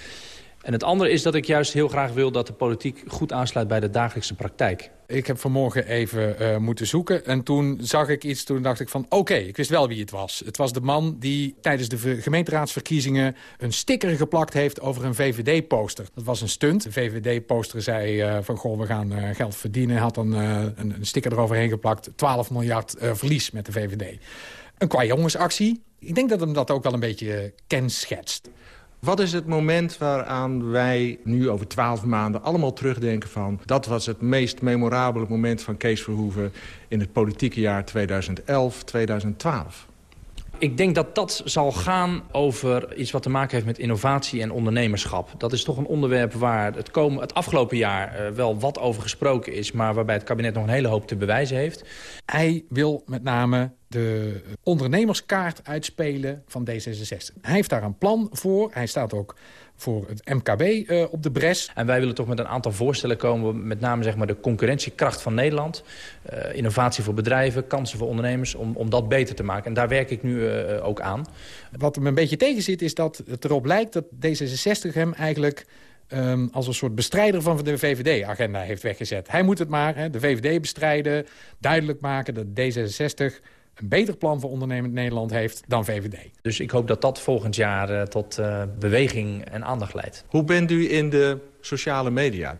S24: En het andere is dat ik juist heel graag wil dat de politiek goed aansluit bij de dagelijkse praktijk.
S25: Ik heb vanmorgen even uh, moeten zoeken en toen zag ik iets, toen dacht ik van oké, ik wist wel wie het was. Het was de man die tijdens de gemeenteraadsverkiezingen een sticker geplakt heeft over een VVD-poster. Dat was een stunt. De VVD-poster zei uh, van goh, we gaan uh, geld verdienen. Had dan een, een, sticker eroverheen geplakt. 12 miljard verlies met de VVD. Een qua jongensactie. Ik denk dat hem dat ook wel een beetje kenschetst. Wat is het moment waaraan wij nu over twaalf maanden allemaal terugdenken van... dat was het meest memorabele moment van Kees Verhoeven... in het politieke jaar 2011-2012?
S24: Ik denk dat dat zal gaan over iets wat te maken heeft met innovatie en ondernemerschap. Dat is toch een onderwerp waar het, komen, het afgelopen jaar uh, wel wat over gesproken is... maar waarbij het kabinet nog een hele hoop te bewijzen heeft.
S25: Hij wil met name de ondernemerskaart uitspelen van D66. Hij heeft daar een plan voor. Hij staat ook voor het MKB uh, op de bres.
S24: En wij willen toch met een aantal voorstellen komen... met name zeg maar, de concurrentiekracht van Nederland. Uh, innovatie voor bedrijven, kansen voor ondernemers... om, om dat beter te maken. En daar werk ik nu uh, ook aan.
S25: Wat me een beetje tegen zit is dat het erop lijkt... dat D66 hem eigenlijk... Um, als een soort bestrijder van de VVD-agenda heeft weggezet. Hij moet het maar, hè, de VVD bestrijden, duidelijk maken dat D66 een beter plan voor ondernemend Nederland heeft dan VVD.
S24: Dus ik hoop dat dat volgend jaar uh, tot uh, beweging en aandacht leidt.
S25: Hoe bent u in de sociale media?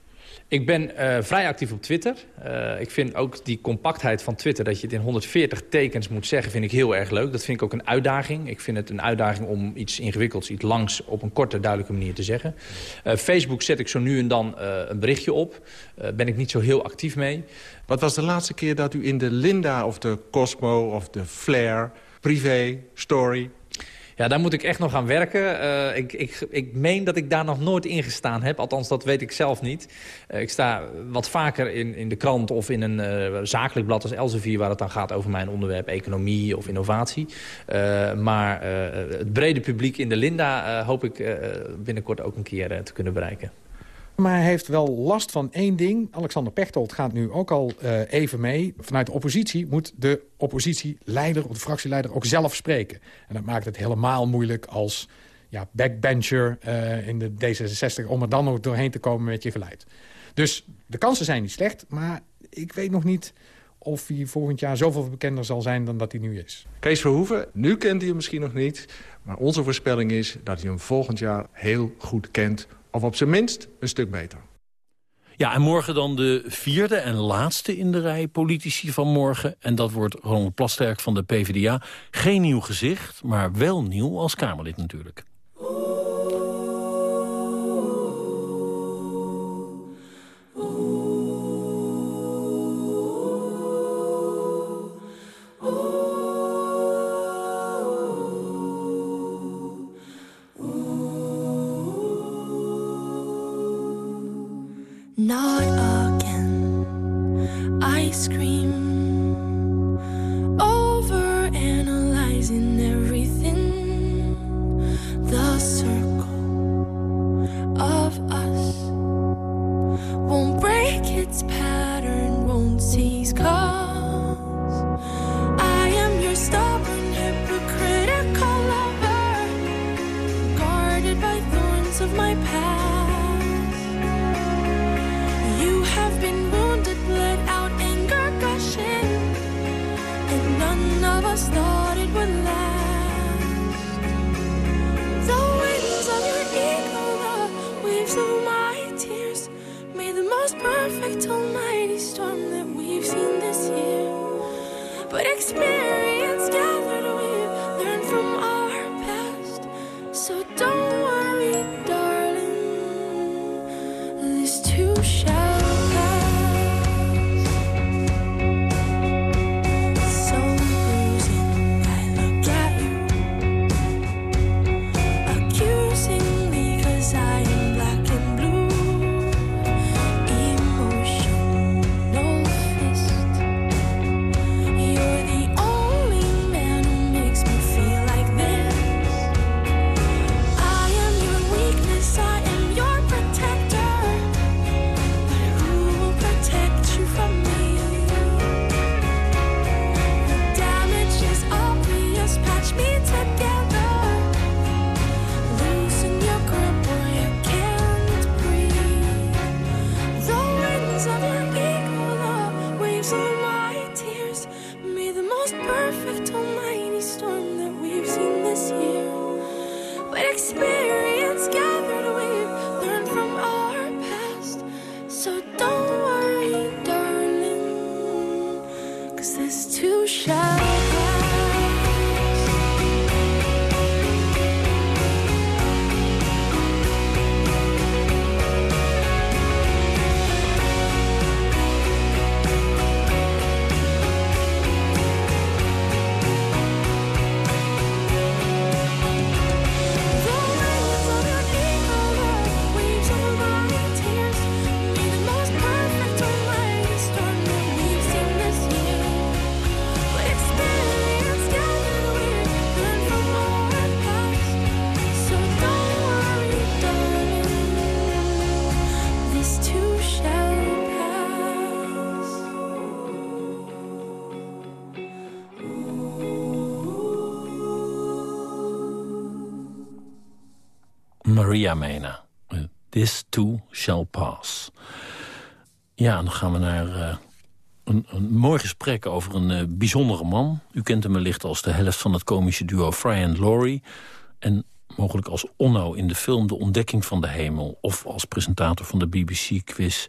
S24: Ik ben uh, vrij actief op Twitter. Uh, ik vind ook die compactheid van Twitter, dat je het in 140 tekens moet zeggen, vind ik heel erg leuk. Dat vind ik ook een uitdaging. Ik vind het een uitdaging om iets ingewikkelds, iets langs op een korte, duidelijke manier te zeggen. Uh, Facebook zet ik zo nu en dan een berichtje op. ben ik niet zo heel actief mee.
S25: Wat was de laatste keer dat u in de Linda of de Cosmo of de Flair, privé, story
S24: ja, daar moet ik echt nog aan werken. Uh, ik, ik, ik meen dat ik daar nog nooit in gestaan heb. Althans, dat weet ik zelf niet. Uh, ik sta wat vaker in, in de krant of in een uh, zakelijk blad als Elsevier... waar het dan gaat over mijn onderwerp economie of innovatie. maar het brede publiek in de Linda hoop ik binnenkort ook een keer te kunnen bereiken.
S25: Maar hij heeft wel last van één ding. Alexander Pechtold gaat nu ook al uh, even mee. Vanuit de oppositie moet de oppositieleider of de fractieleider ook zelf spreken. En dat maakt het helemaal moeilijk als ja, backbencher uh, in de D66... om er dan ook doorheen te komen met je geluid. Dus de kansen zijn niet slecht, maar ik weet nog niet of hij volgend jaar zoveel bekender zal zijn dan dat hij nu is. Kees Verhoeven, nu kent hij hem misschien nog niet... maar onze voorspelling is dat hij hem volgend jaar heel goed kent of op zijn minst een stuk beter.
S7: Ja, en morgen dan de vierde en laatste in de rij politici van morgen. En dat wordt Ronald Plasterk van de PvdA. Geen nieuw gezicht, maar wel nieuw als Kamerlid natuurlijk.
S23: Scream ocean
S7: Maria Mena. This too shall pass. Ja, dan gaan we naar uh, een, een, mooi gesprek over een uh, bijzondere man. U kent hem wellicht als de helft van het komische duo Fry and Laurie. En mogelijk als Onno in de film De Ontdekking van de Hemel... of als presentator van de BBC-quiz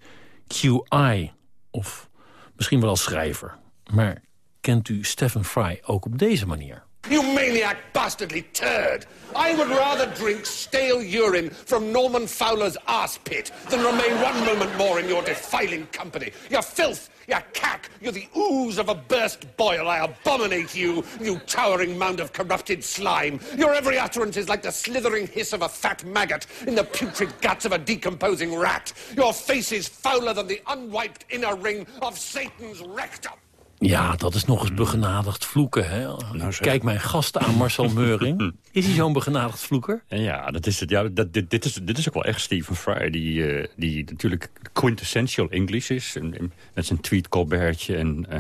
S7: QI. Of misschien wel als schrijver. Maar kent u Stephen Fry ook op deze manier?
S26: You maniac, bastardly turd! I would rather drink stale urine from Norman Fowler's ass pit than remain one moment more in your defiling company. You're filth, you're cack, you're the ooze of a burst boil. I abominate you, you towering mound of corrupted slime. Your every utterance is like the slithering hiss of a fat maggot in the putrid guts of a decomposing rat. Your face is fouler than the unwiped inner ring of Satan's rectum.
S7: Ja, dat is nog eens begenadigd vloeken. Hè? Nou, Kijk mijn gast aan, Marcel Meuring. Is hij zo'n begenadigd vloeker?
S27: Ja, dat is het. Ja, dat, dit, dit, is, dit is ook wel echt Stephen Fry. Die, uh, die natuurlijk quintessential English is. En, met zijn tweet colbertje en uh,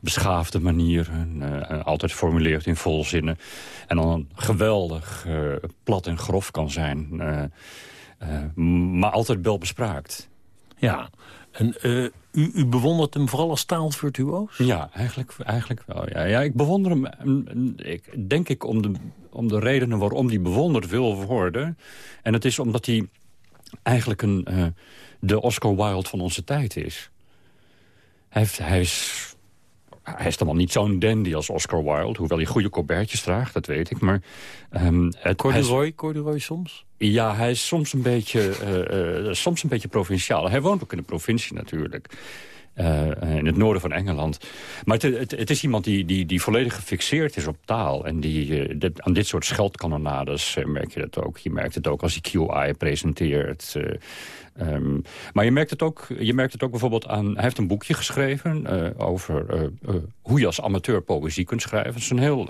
S27: beschaafde manier. En, uh, altijd formuleert in volzinnen. En dan geweldig plat en grof kan zijn. maar altijd wel bespraakt.
S7: Ja, en u, bewondert hem vooral als taalvirtuoos?
S27: Ja, eigenlijk, eigenlijk wel. Ja. ja, ik bewonder hem, mm, ik, denk ik, om de, om de redenen waarom hij bewonderd wil worden. En het is omdat hij eigenlijk een, uh, de Oscar Wilde van onze tijd is. Hij, heeft, hij is hij is dan wel niet zo'n dandy als Oscar Wilde. Hoewel hij goede colbertjes draagt, dat weet ik. Maar, um,
S7: het, corduroy, corduroy soms?
S27: Ja, hij is soms een, beetje, uh, uh, soms een beetje provinciaal. Hij woont ook in de provincie natuurlijk. Uh, in het noorden van Engeland. Maar het, het, is iemand die, die, die volledig gefixeerd is op taal. En die, dit, aan dit soort scheldkanonades merk je dat ook. Je merkt het ook als hij QI presenteert. Um, maar je merkt, het ook, je merkt het ook bijvoorbeeld aan... Hij heeft een boekje geschreven over hoe je als amateur poëzie kunt schrijven. Dat is een heel,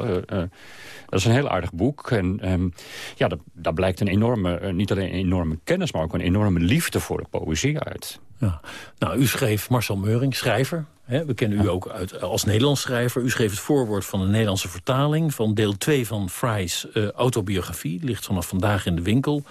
S27: dat is een heel aardig boek. En um, ja, daar blijkt een enorme, niet alleen een enorme kennis... maar ook een enorme liefde voor de poëzie uit.
S7: Ja. Nou, u schreef Marcel Meuring, schrijver. Hè? We kennen u ook uit, als Nederlands schrijver. U schreef het voorwoord van de Nederlandse vertaling... van deel 2 van Fry's uh, autobiografie. Ligt vanaf vandaag in de winkel.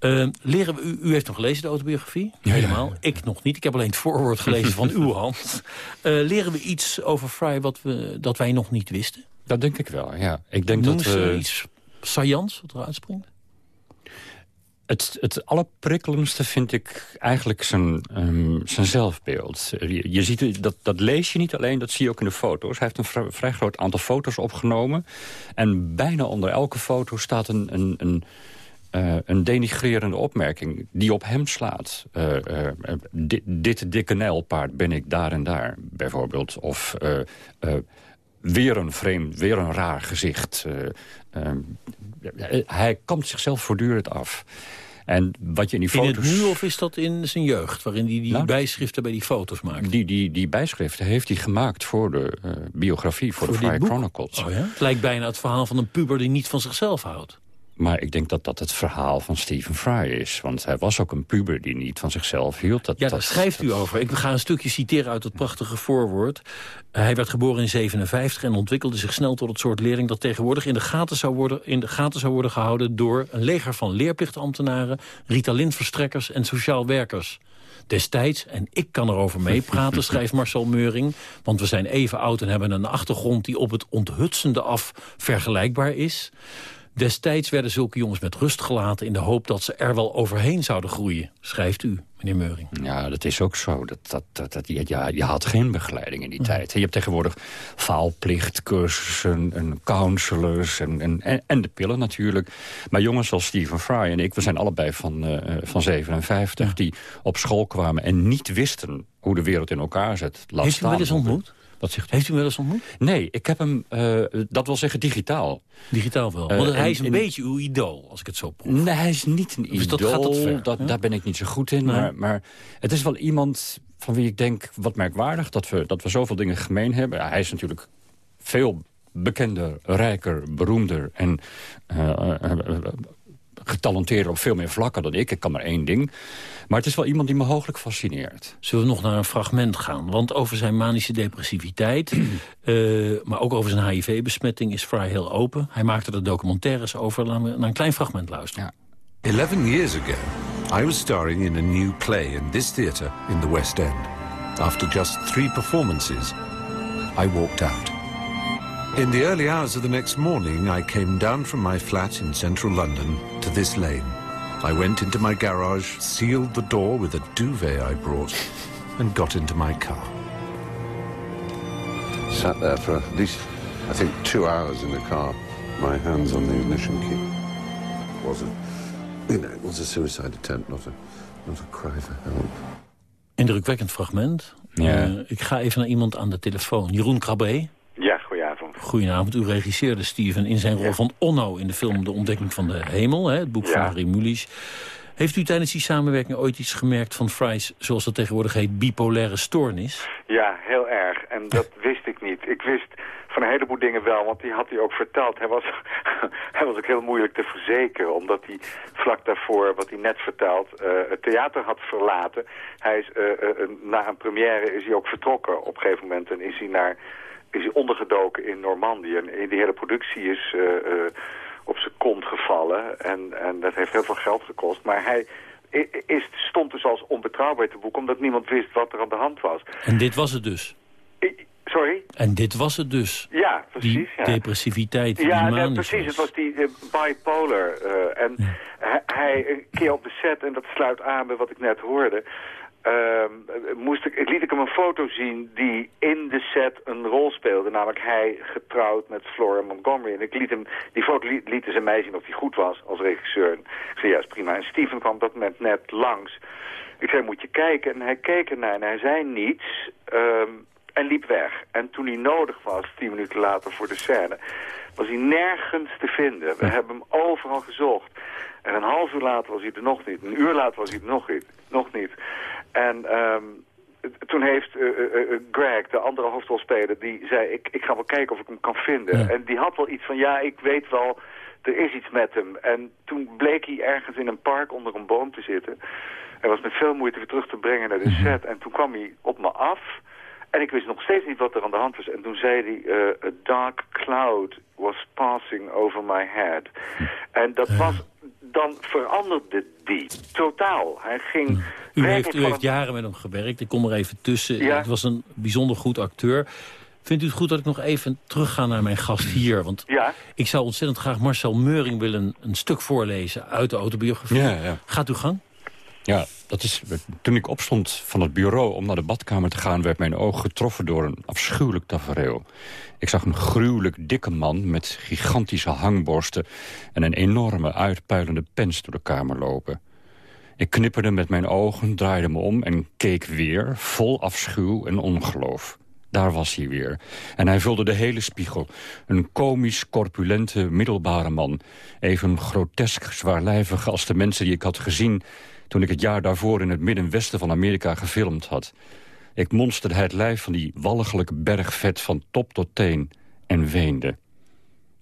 S7: Uh, leren we, u, u heeft nog gelezen, de autobiografie? Ja, Helemaal. Ik nog niet. Ik heb alleen het voorwoord gelezen van uw hand. Uh, leren we iets over Fry wat we, dat wij nog niet wisten?
S27: Dat denk ik wel, ja. Ik denk
S7: Noem
S27: dat
S7: we... iets saillants wat eruit springt?
S27: Het, het allerprikkelendste vind ik eigenlijk zijn, um, zijn zelfbeeld. Je, ziet, dat, dat lees je niet alleen, dat zie je ook in de foto's. Hij heeft een vrij, groot aantal foto's opgenomen. En bijna onder elke foto staat een, een, een eh, een denigrerende opmerking die op hem slaat. Uh, uh, dit, dikke nijlpaard ben ik daar en daar, bijvoorbeeld. Of weer een vreemd, weer een raar gezicht. Hij kampt zichzelf voortdurend af. En wat je in die foto's...
S7: In het nu of is dat in zijn jeugd, waarin hij die, nou, bijschriften bij die foto's maakt?
S27: Die, die, die bijschriften heeft hij gemaakt voor de biografie, voor, voor de Fire Chronicles.
S7: Oh ja? Het lijkt bijna het verhaal van een puber die niet van zichzelf houdt.
S27: Maar ik denk dat dat het verhaal van Stephen Fry is. Want hij was ook een puber die niet van zichzelf hield. Dat,
S7: ja, daar schrijft u over. Ik ga een stukje citeren uit het prachtige voorwoord. hij werd geboren in 57 en ontwikkelde zich snel tot het soort leerling... dat tegenwoordig in de gaten zou worden, in de gaten zou worden gehouden... door een leger van leerplichtambtenaren, Ritalin-verstrekkers en sociaal werkers. Destijds, en ik kan erover meepraten, schrijft Marcel Meuring... want we zijn even oud en hebben een achtergrond die op het onthutsende af vergelijkbaar is... Destijds werden zulke jongens met rust gelaten... in de hoop dat ze er wel overheen zouden groeien, schrijft u, meneer Meuring.
S27: Ja, dat is ook zo. Dat, dat, dat, dat ja, je had geen begeleiding in die tijd. Je hebt tegenwoordig faalplichtcursussen en counselors en, en, en, de pillen natuurlijk. Maar jongens zoals Stephen Fry en ik, we zijn allebei van, uh, van 57... die op school kwamen en niet wisten hoe de wereld in elkaar zit.
S7: Heeft u wel eens ontmoet?
S27: Zegt
S7: Heeft u hem wel eens ontmoet?
S27: Nee, ik heb hem, uh, dat wil zeggen digitaal.
S7: Digitaal wel, want uh, hij is een beetje uw idool, als ik het zo proef.
S27: Nee, hij is niet een dus idool, dat gaat dat dat, daar ben ik niet zo goed in. Nee. Maar, maar het is wel iemand van wie ik denk, wat merkwaardig... dat we, dat we zoveel dingen gemeen hebben. hij is natuurlijk veel bekender, rijker, beroemder... en uh, getalenteerd op veel meer vlakken dan ik. Ik kan maar één ding. Maar het is wel iemand die me hooglijk fascineert.
S7: Zullen we nog naar een fragment gaan? Want over zijn manische depressiviteit... uh, maar ook over zijn HIV-besmetting is Fry heel open. Hij maakte er documentaires over. Laten we naar een klein fragment luisteren.
S28: Ja. Eleven years ago, I was starring in a new play in this theatre in the West End. After just three performances, I walked out. In the early hours of the next morning, I came down from my flat in central London to this lane. I went into my garage, sealed the door with a duvet I brought, and got into my car.
S29: Sat there for at least, I think, two hours in the car, my hands on the ignition key. It wasn't, you know, it was a suicide attempt, not a, not a cry for help.
S7: Indrukwekkend fragment. Ja. Uh, ik ga even naar iemand aan de telefoon. Jeroen Krabbe. Goedenavond. U regisseerde Steven in zijn rol van Onno in de film De Ontdekking van de Hemel. Hè, het boek van Harry Mulisch. Heeft u tijdens die samenwerking ooit iets gemerkt van Fry's, zoals dat tegenwoordig heet, bipolaire stoornis?
S30: Ja, heel erg. En dat wist ik niet. Ik wist van een heleboel dingen wel, want die had hij ook verteld. Hij was, hij was ook heel moeilijk te verzekeren, omdat hij vlak daarvoor, wat hij net vertelt, uh, het theater had verlaten. Hij is, uh, uh, na een première is hij ook vertrokken op een gegeven moment en is hij naar is hij ondergedoken in Normandië. En die hele productie is uh, uh, op zijn kont gevallen. En, en dat heeft heel veel geld gekost. Maar hij is, stond dus als onbetrouwbaar te boek... omdat niemand wist wat er aan de hand was.
S7: En dit was het dus?
S30: Sorry?
S7: En dit was het dus?
S30: Ja, precies.
S7: Die
S30: ja.
S7: depressiviteit die
S30: Ja,
S7: nee,
S30: precies. Het was die uh, bipolar. Uh, en ja. hij, een keer op de set, en dat sluit aan bij wat ik net hoorde... Uh, moest ik, liet ik hem een foto zien die in de set een rol speelde. Namelijk hij getrouwd met Flora Montgomery. En ik liet hem, die foto liet, lieten ze mij zien of hij goed was als regisseur. En ik zei, ja, is prima. En Steven kwam op dat moment net langs. Ik zei, moet je kijken? En hij keek ernaar en hij zei niets. Um, en liep weg. En toen hij nodig was, tien minuten later voor de scène, was hij nergens te vinden. We hebben hem overal gezocht. En een half uur later was hij er nog niet. Een uur later was hij er nog niet. Nog niet. En um, toen heeft uh, uh, Greg, de andere hoofdrolspeler, die zei... Ik, ik ga wel kijken of ik hem kan vinden. Ja. En die had wel iets van, ja, ik weet wel, er is iets met hem. En toen bleek hij ergens in een park onder een boom te zitten. Hij was met veel moeite weer terug te brengen naar de mm -hmm. set. En toen kwam hij op me af... En ik wist nog steeds niet wat er aan de hand was. En toen zei hij, uh, a dark cloud was passing over my head. En dat was, dan veranderde die totaal. Hij ging...
S7: U heeft, u heeft jaren met hem gewerkt, ik kom er even tussen. Ja. Het was een bijzonder goed acteur. Vindt u het goed dat ik nog even terugga naar mijn gast hier? Want
S30: ja.
S7: ik zou ontzettend graag Marcel Meuring willen een stuk voorlezen uit de autobiografie.
S27: Ja, ja.
S7: Gaat uw gang.
S27: Ja, dat is, toen ik opstond van het bureau om naar de badkamer te gaan... werd mijn oog getroffen door een afschuwelijk tafereel. Ik zag een gruwelijk dikke man met gigantische hangborsten... en een enorme uitpuilende pens door de kamer lopen. Ik knipperde met mijn ogen, draaide me om en keek weer... vol afschuw en ongeloof. Daar was hij weer. En hij vulde de hele spiegel. Een komisch, corpulente, middelbare man. Even grotesk zwaarlijvig als de mensen die ik had gezien... toen ik het jaar daarvoor in het middenwesten van Amerika gefilmd had. Ik monsterde het lijf van die walgelijke bergvet van top tot teen en weende.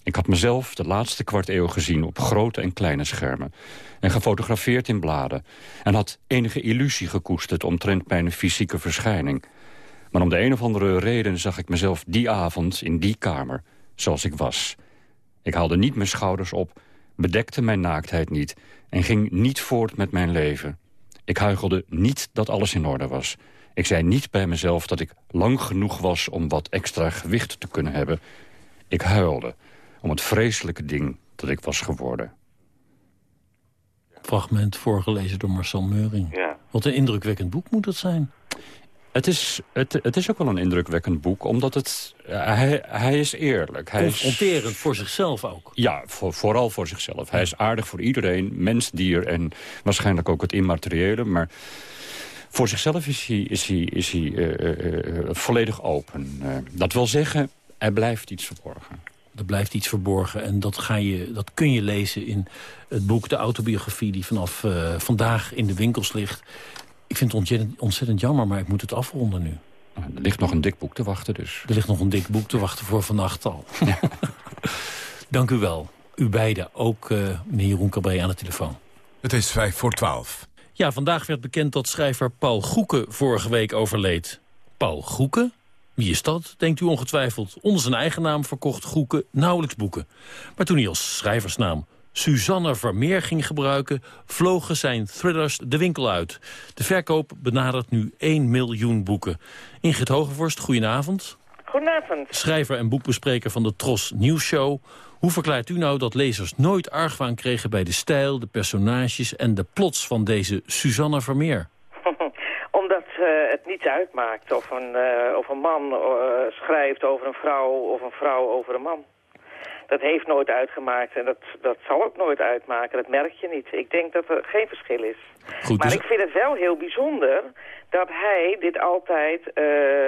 S27: Ik had mezelf de laatste kwart eeuw gezien op grote en kleine schermen... en gefotografeerd in bladen... en had enige illusie gekoesterd omtrent mijn fysieke verschijning... Maar om de een of andere reden zag ik mezelf die avond in die kamer zoals ik was. Ik haalde niet mijn schouders op, bedekte mijn naaktheid niet... en ging niet voort met mijn leven. Ik huigelde niet dat alles in orde was. Ik zei niet bij mezelf dat ik lang genoeg was om wat extra gewicht te kunnen hebben. Ik huilde om het vreselijke ding dat ik was geworden.
S7: Fragment voorgelezen door Marcel Meuring.
S30: Ja.
S7: Wat een indrukwekkend boek moet dat zijn.
S27: Het is, het, het is ook wel een indrukwekkend boek, omdat het, hij, hij is eerlijk. Hij
S7: Confronterend voor zichzelf ook.
S27: Ja, voor, vooral voor zichzelf. Hij is aardig voor iedereen, mens, dier en waarschijnlijk ook het immateriële. Maar voor zichzelf is hij, is hij, is hij uh, uh, volledig open. Dat wil zeggen, er blijft iets verborgen.
S7: Er blijft iets verborgen en dat, ga je, dat kun je lezen in het boek, de autobiografie... die vanaf vandaag in de winkels ligt. Ik vind het ontzettend, ontzettend jammer, maar ik moet het afronden nu.
S27: Er ligt nog een dik boek te wachten dus.
S7: Er ligt nog een dik boek te wachten voor vannacht al. Dank u wel. U beiden, ook uh, meneer Jeroen Cabré aan de telefoon.
S6: Het is vijf voor twaalf.
S7: Ja, vandaag werd bekend dat schrijver Paul Goeken vorige week overleed. Paul Goeken? Wie is dat, denkt u ongetwijfeld. Onder zijn eigen naam verkocht Goeken nauwelijks boeken. Maar toen hij als schrijversnaam Suzanne Vermeer ging gebruiken... vlogen zijn thrillers de winkel uit. De verkoop benadert nu 1 miljoen boeken. Ingrid Hogevorst, goedenavond.
S31: Goedenavond.
S7: Schrijver en boekbespreker van de Tros Nieuwsshow. Hoe verklaart u nou dat lezers nooit argwaan kregen... bij de stijl, de personages en de plots van deze Suzanne Vermeer?
S31: Omdat uh, het niets uitmaakt of een, uh, of een man uh, schrijft over een vrouw... of een vrouw over een man dat heeft nooit uitgemaakt en dat, dat zal ook nooit uitmaken. Dat merk je niet. Ik denk dat er geen verschil is.
S7: Goed,
S31: maar
S7: dus...
S31: ik vind het wel heel bijzonder dat hij dit altijd uh,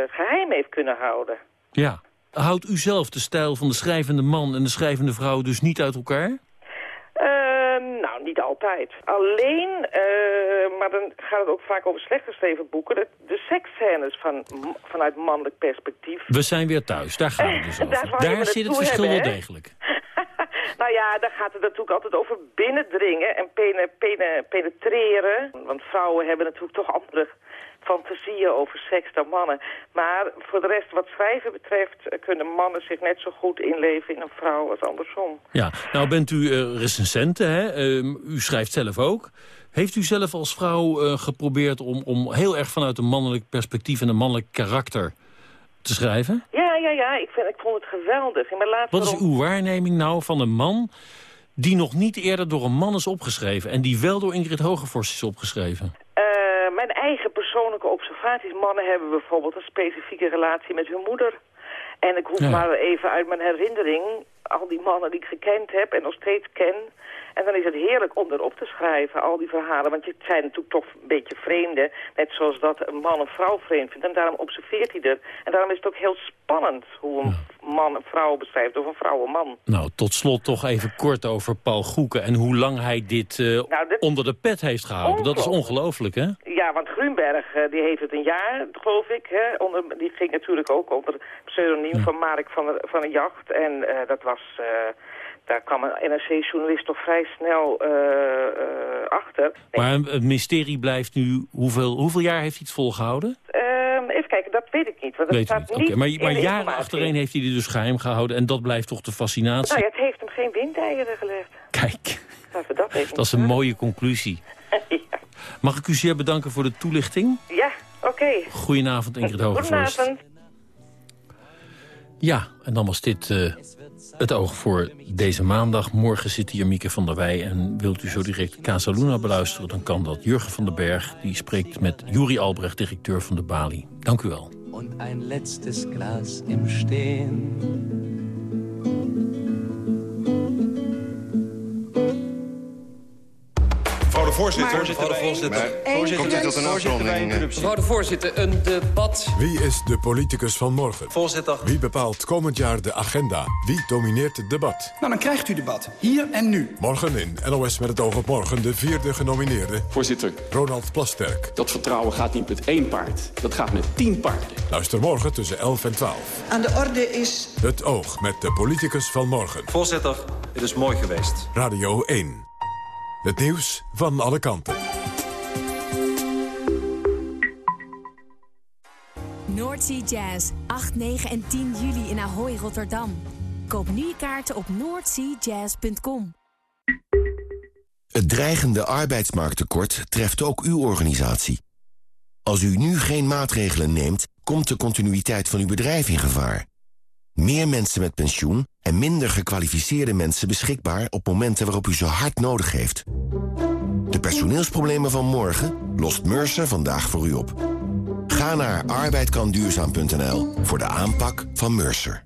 S31: geheim heeft kunnen houden.
S7: Ja. Houdt u zelf de stijl van de schrijvende man en de schrijvende vrouw dus niet uit elkaar?
S31: Uh, nou, niet altijd. Alleen, uh, maar dan gaat het ook vaak over slecht geschreven boeken... de, de seksscènes van, vanuit mannelijk perspectief.
S7: We zijn weer thuis, daar gaan we dus over.
S31: daar,
S7: daar zit het verschil wel degelijk.
S31: nou ja, daar gaat het natuurlijk altijd over binnendringen en pene, penetreren. Want vrouwen hebben natuurlijk toch andere fantasieën over seks dan mannen. Maar voor de rest, wat schrijven betreft, kunnen mannen zich net zo goed inleven in een vrouw als andersom.
S7: Ja, nou bent u uh, recensente, hè? Uh, u schrijft zelf ook. Heeft u zelf als vrouw uh, geprobeerd om, om heel erg vanuit een mannelijk perspectief en een mannelijk karakter te schrijven?
S31: Ja, ja, ja. Ik, vind, ik vond het geweldig. Mijn
S7: Wat is uw waarneming nou van een man die nog niet eerder door een man is opgeschreven... en die wel door Ingrid Hogevorst is opgeschreven?
S31: Persoonlijke observaties. Mannen hebben bijvoorbeeld een specifieke relatie met hun moeder. En ik hoef ja. maar even uit mijn herinnering... al die mannen die ik gekend heb en nog steeds ken... En dan is het heerlijk om erop te schrijven, al die verhalen. Want het zijn natuurlijk toch een beetje vreemden. Net zoals dat een man een vrouw vreemd vindt. En daarom observeert hij er. En daarom is het ook heel spannend hoe een man een vrouw beschrijft of een vrouw een man.
S7: Nou, tot slot toch even kort over Paul Goeken... en hoe lang hij dit, uh, nou, dit... onder de pet heeft gehouden. Dat is ongelooflijk, hè?
S31: Ja, want Grunberg uh, die heeft het een jaar, geloof ik. Hè? Onder, die ging natuurlijk ook onder pseudoniem ja. van Mark van van de Jacht. En uh, dat was daar kwam een NRC-journalist toch vrij snel uh, uh, achter.
S7: Maar het mysterie blijft nu... Hoeveel, hoeveel jaar heeft hij het volgehouden?
S31: Uh, even kijken, dat weet ik niet. Want dat
S7: weet
S31: staat
S7: niet. okay. Maar, maar jaren achtereen heeft hij dit dus geheim gehouden... en dat blijft toch de fascinatie?
S31: Nou ja, het heeft hem geen windeieren gelegd.
S7: Kijk,
S31: dat, even
S7: dat is een mooie conclusie.
S31: ja.
S7: Mag ik u zeer bedanken voor de toelichting?
S31: Ja, oké. Okay.
S7: Goedenavond, Ingrid Hogevorst.
S31: Goedenavond.
S7: Ja, en dan was dit uh, het oog voor deze maandag. Morgen zit hier Mieke van der Wij en wilt u zo direct Casaluna beluisteren... dan kan dat Jurgen van den Berg, die spreekt met Juri Albrecht, directeur van de Bali. Dank u wel.
S32: En een letztes Glas im Steen.
S33: De voorzitter. Mevrouw de voorzitter. Komt u tot een afronding? Mevrouw de voorzitter, een debat.
S6: Wie is de politicus van morgen?
S33: Voorzitter.
S6: Wie bepaalt komend jaar de agenda? Wie domineert het debat?
S33: Nou, dan krijgt u debat. Hier en nu.
S6: Morgen in NOS met het oog op morgen de vierde genomineerde.
S33: Voorzitter.
S6: Ronald Plasterk.
S33: Dat vertrouwen gaat niet met één paard. Dat gaat met tien paarden.
S6: Luister morgen tussen 11 en 12.
S34: Aan de orde is...
S6: Het oog met de politicus van morgen.
S33: Voorzitter, het is mooi geweest.
S6: Radio 1. Het nieuws van alle kanten.
S35: Noordsea Jazz, 8, 9 en 10 juli in Ahoy, Rotterdam. Koop nu je kaarten op noordseajazz.com.
S36: Het dreigende arbeidsmarkttekort treft ook uw organisatie. Als u nu geen maatregelen neemt, komt de continuïteit van uw bedrijf in gevaar. Meer mensen met pensioen en minder gekwalificeerde mensen beschikbaar op momenten waarop u ze hard nodig heeft. De personeelsproblemen van morgen lost Mercer vandaag voor u op. Ga naar arbeidkanduurzaam.nl voor de aanpak van Mercer.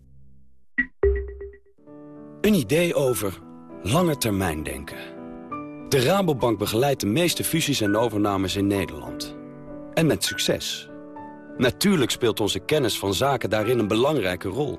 S37: Een idee over lange termijn denken. De Rabobank begeleidt de meeste fusies en overnames in Nederland. En met succes. Natuurlijk speelt onze kennis van zaken daarin een belangrijke rol.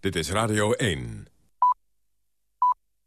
S6: Dit is Radio 1.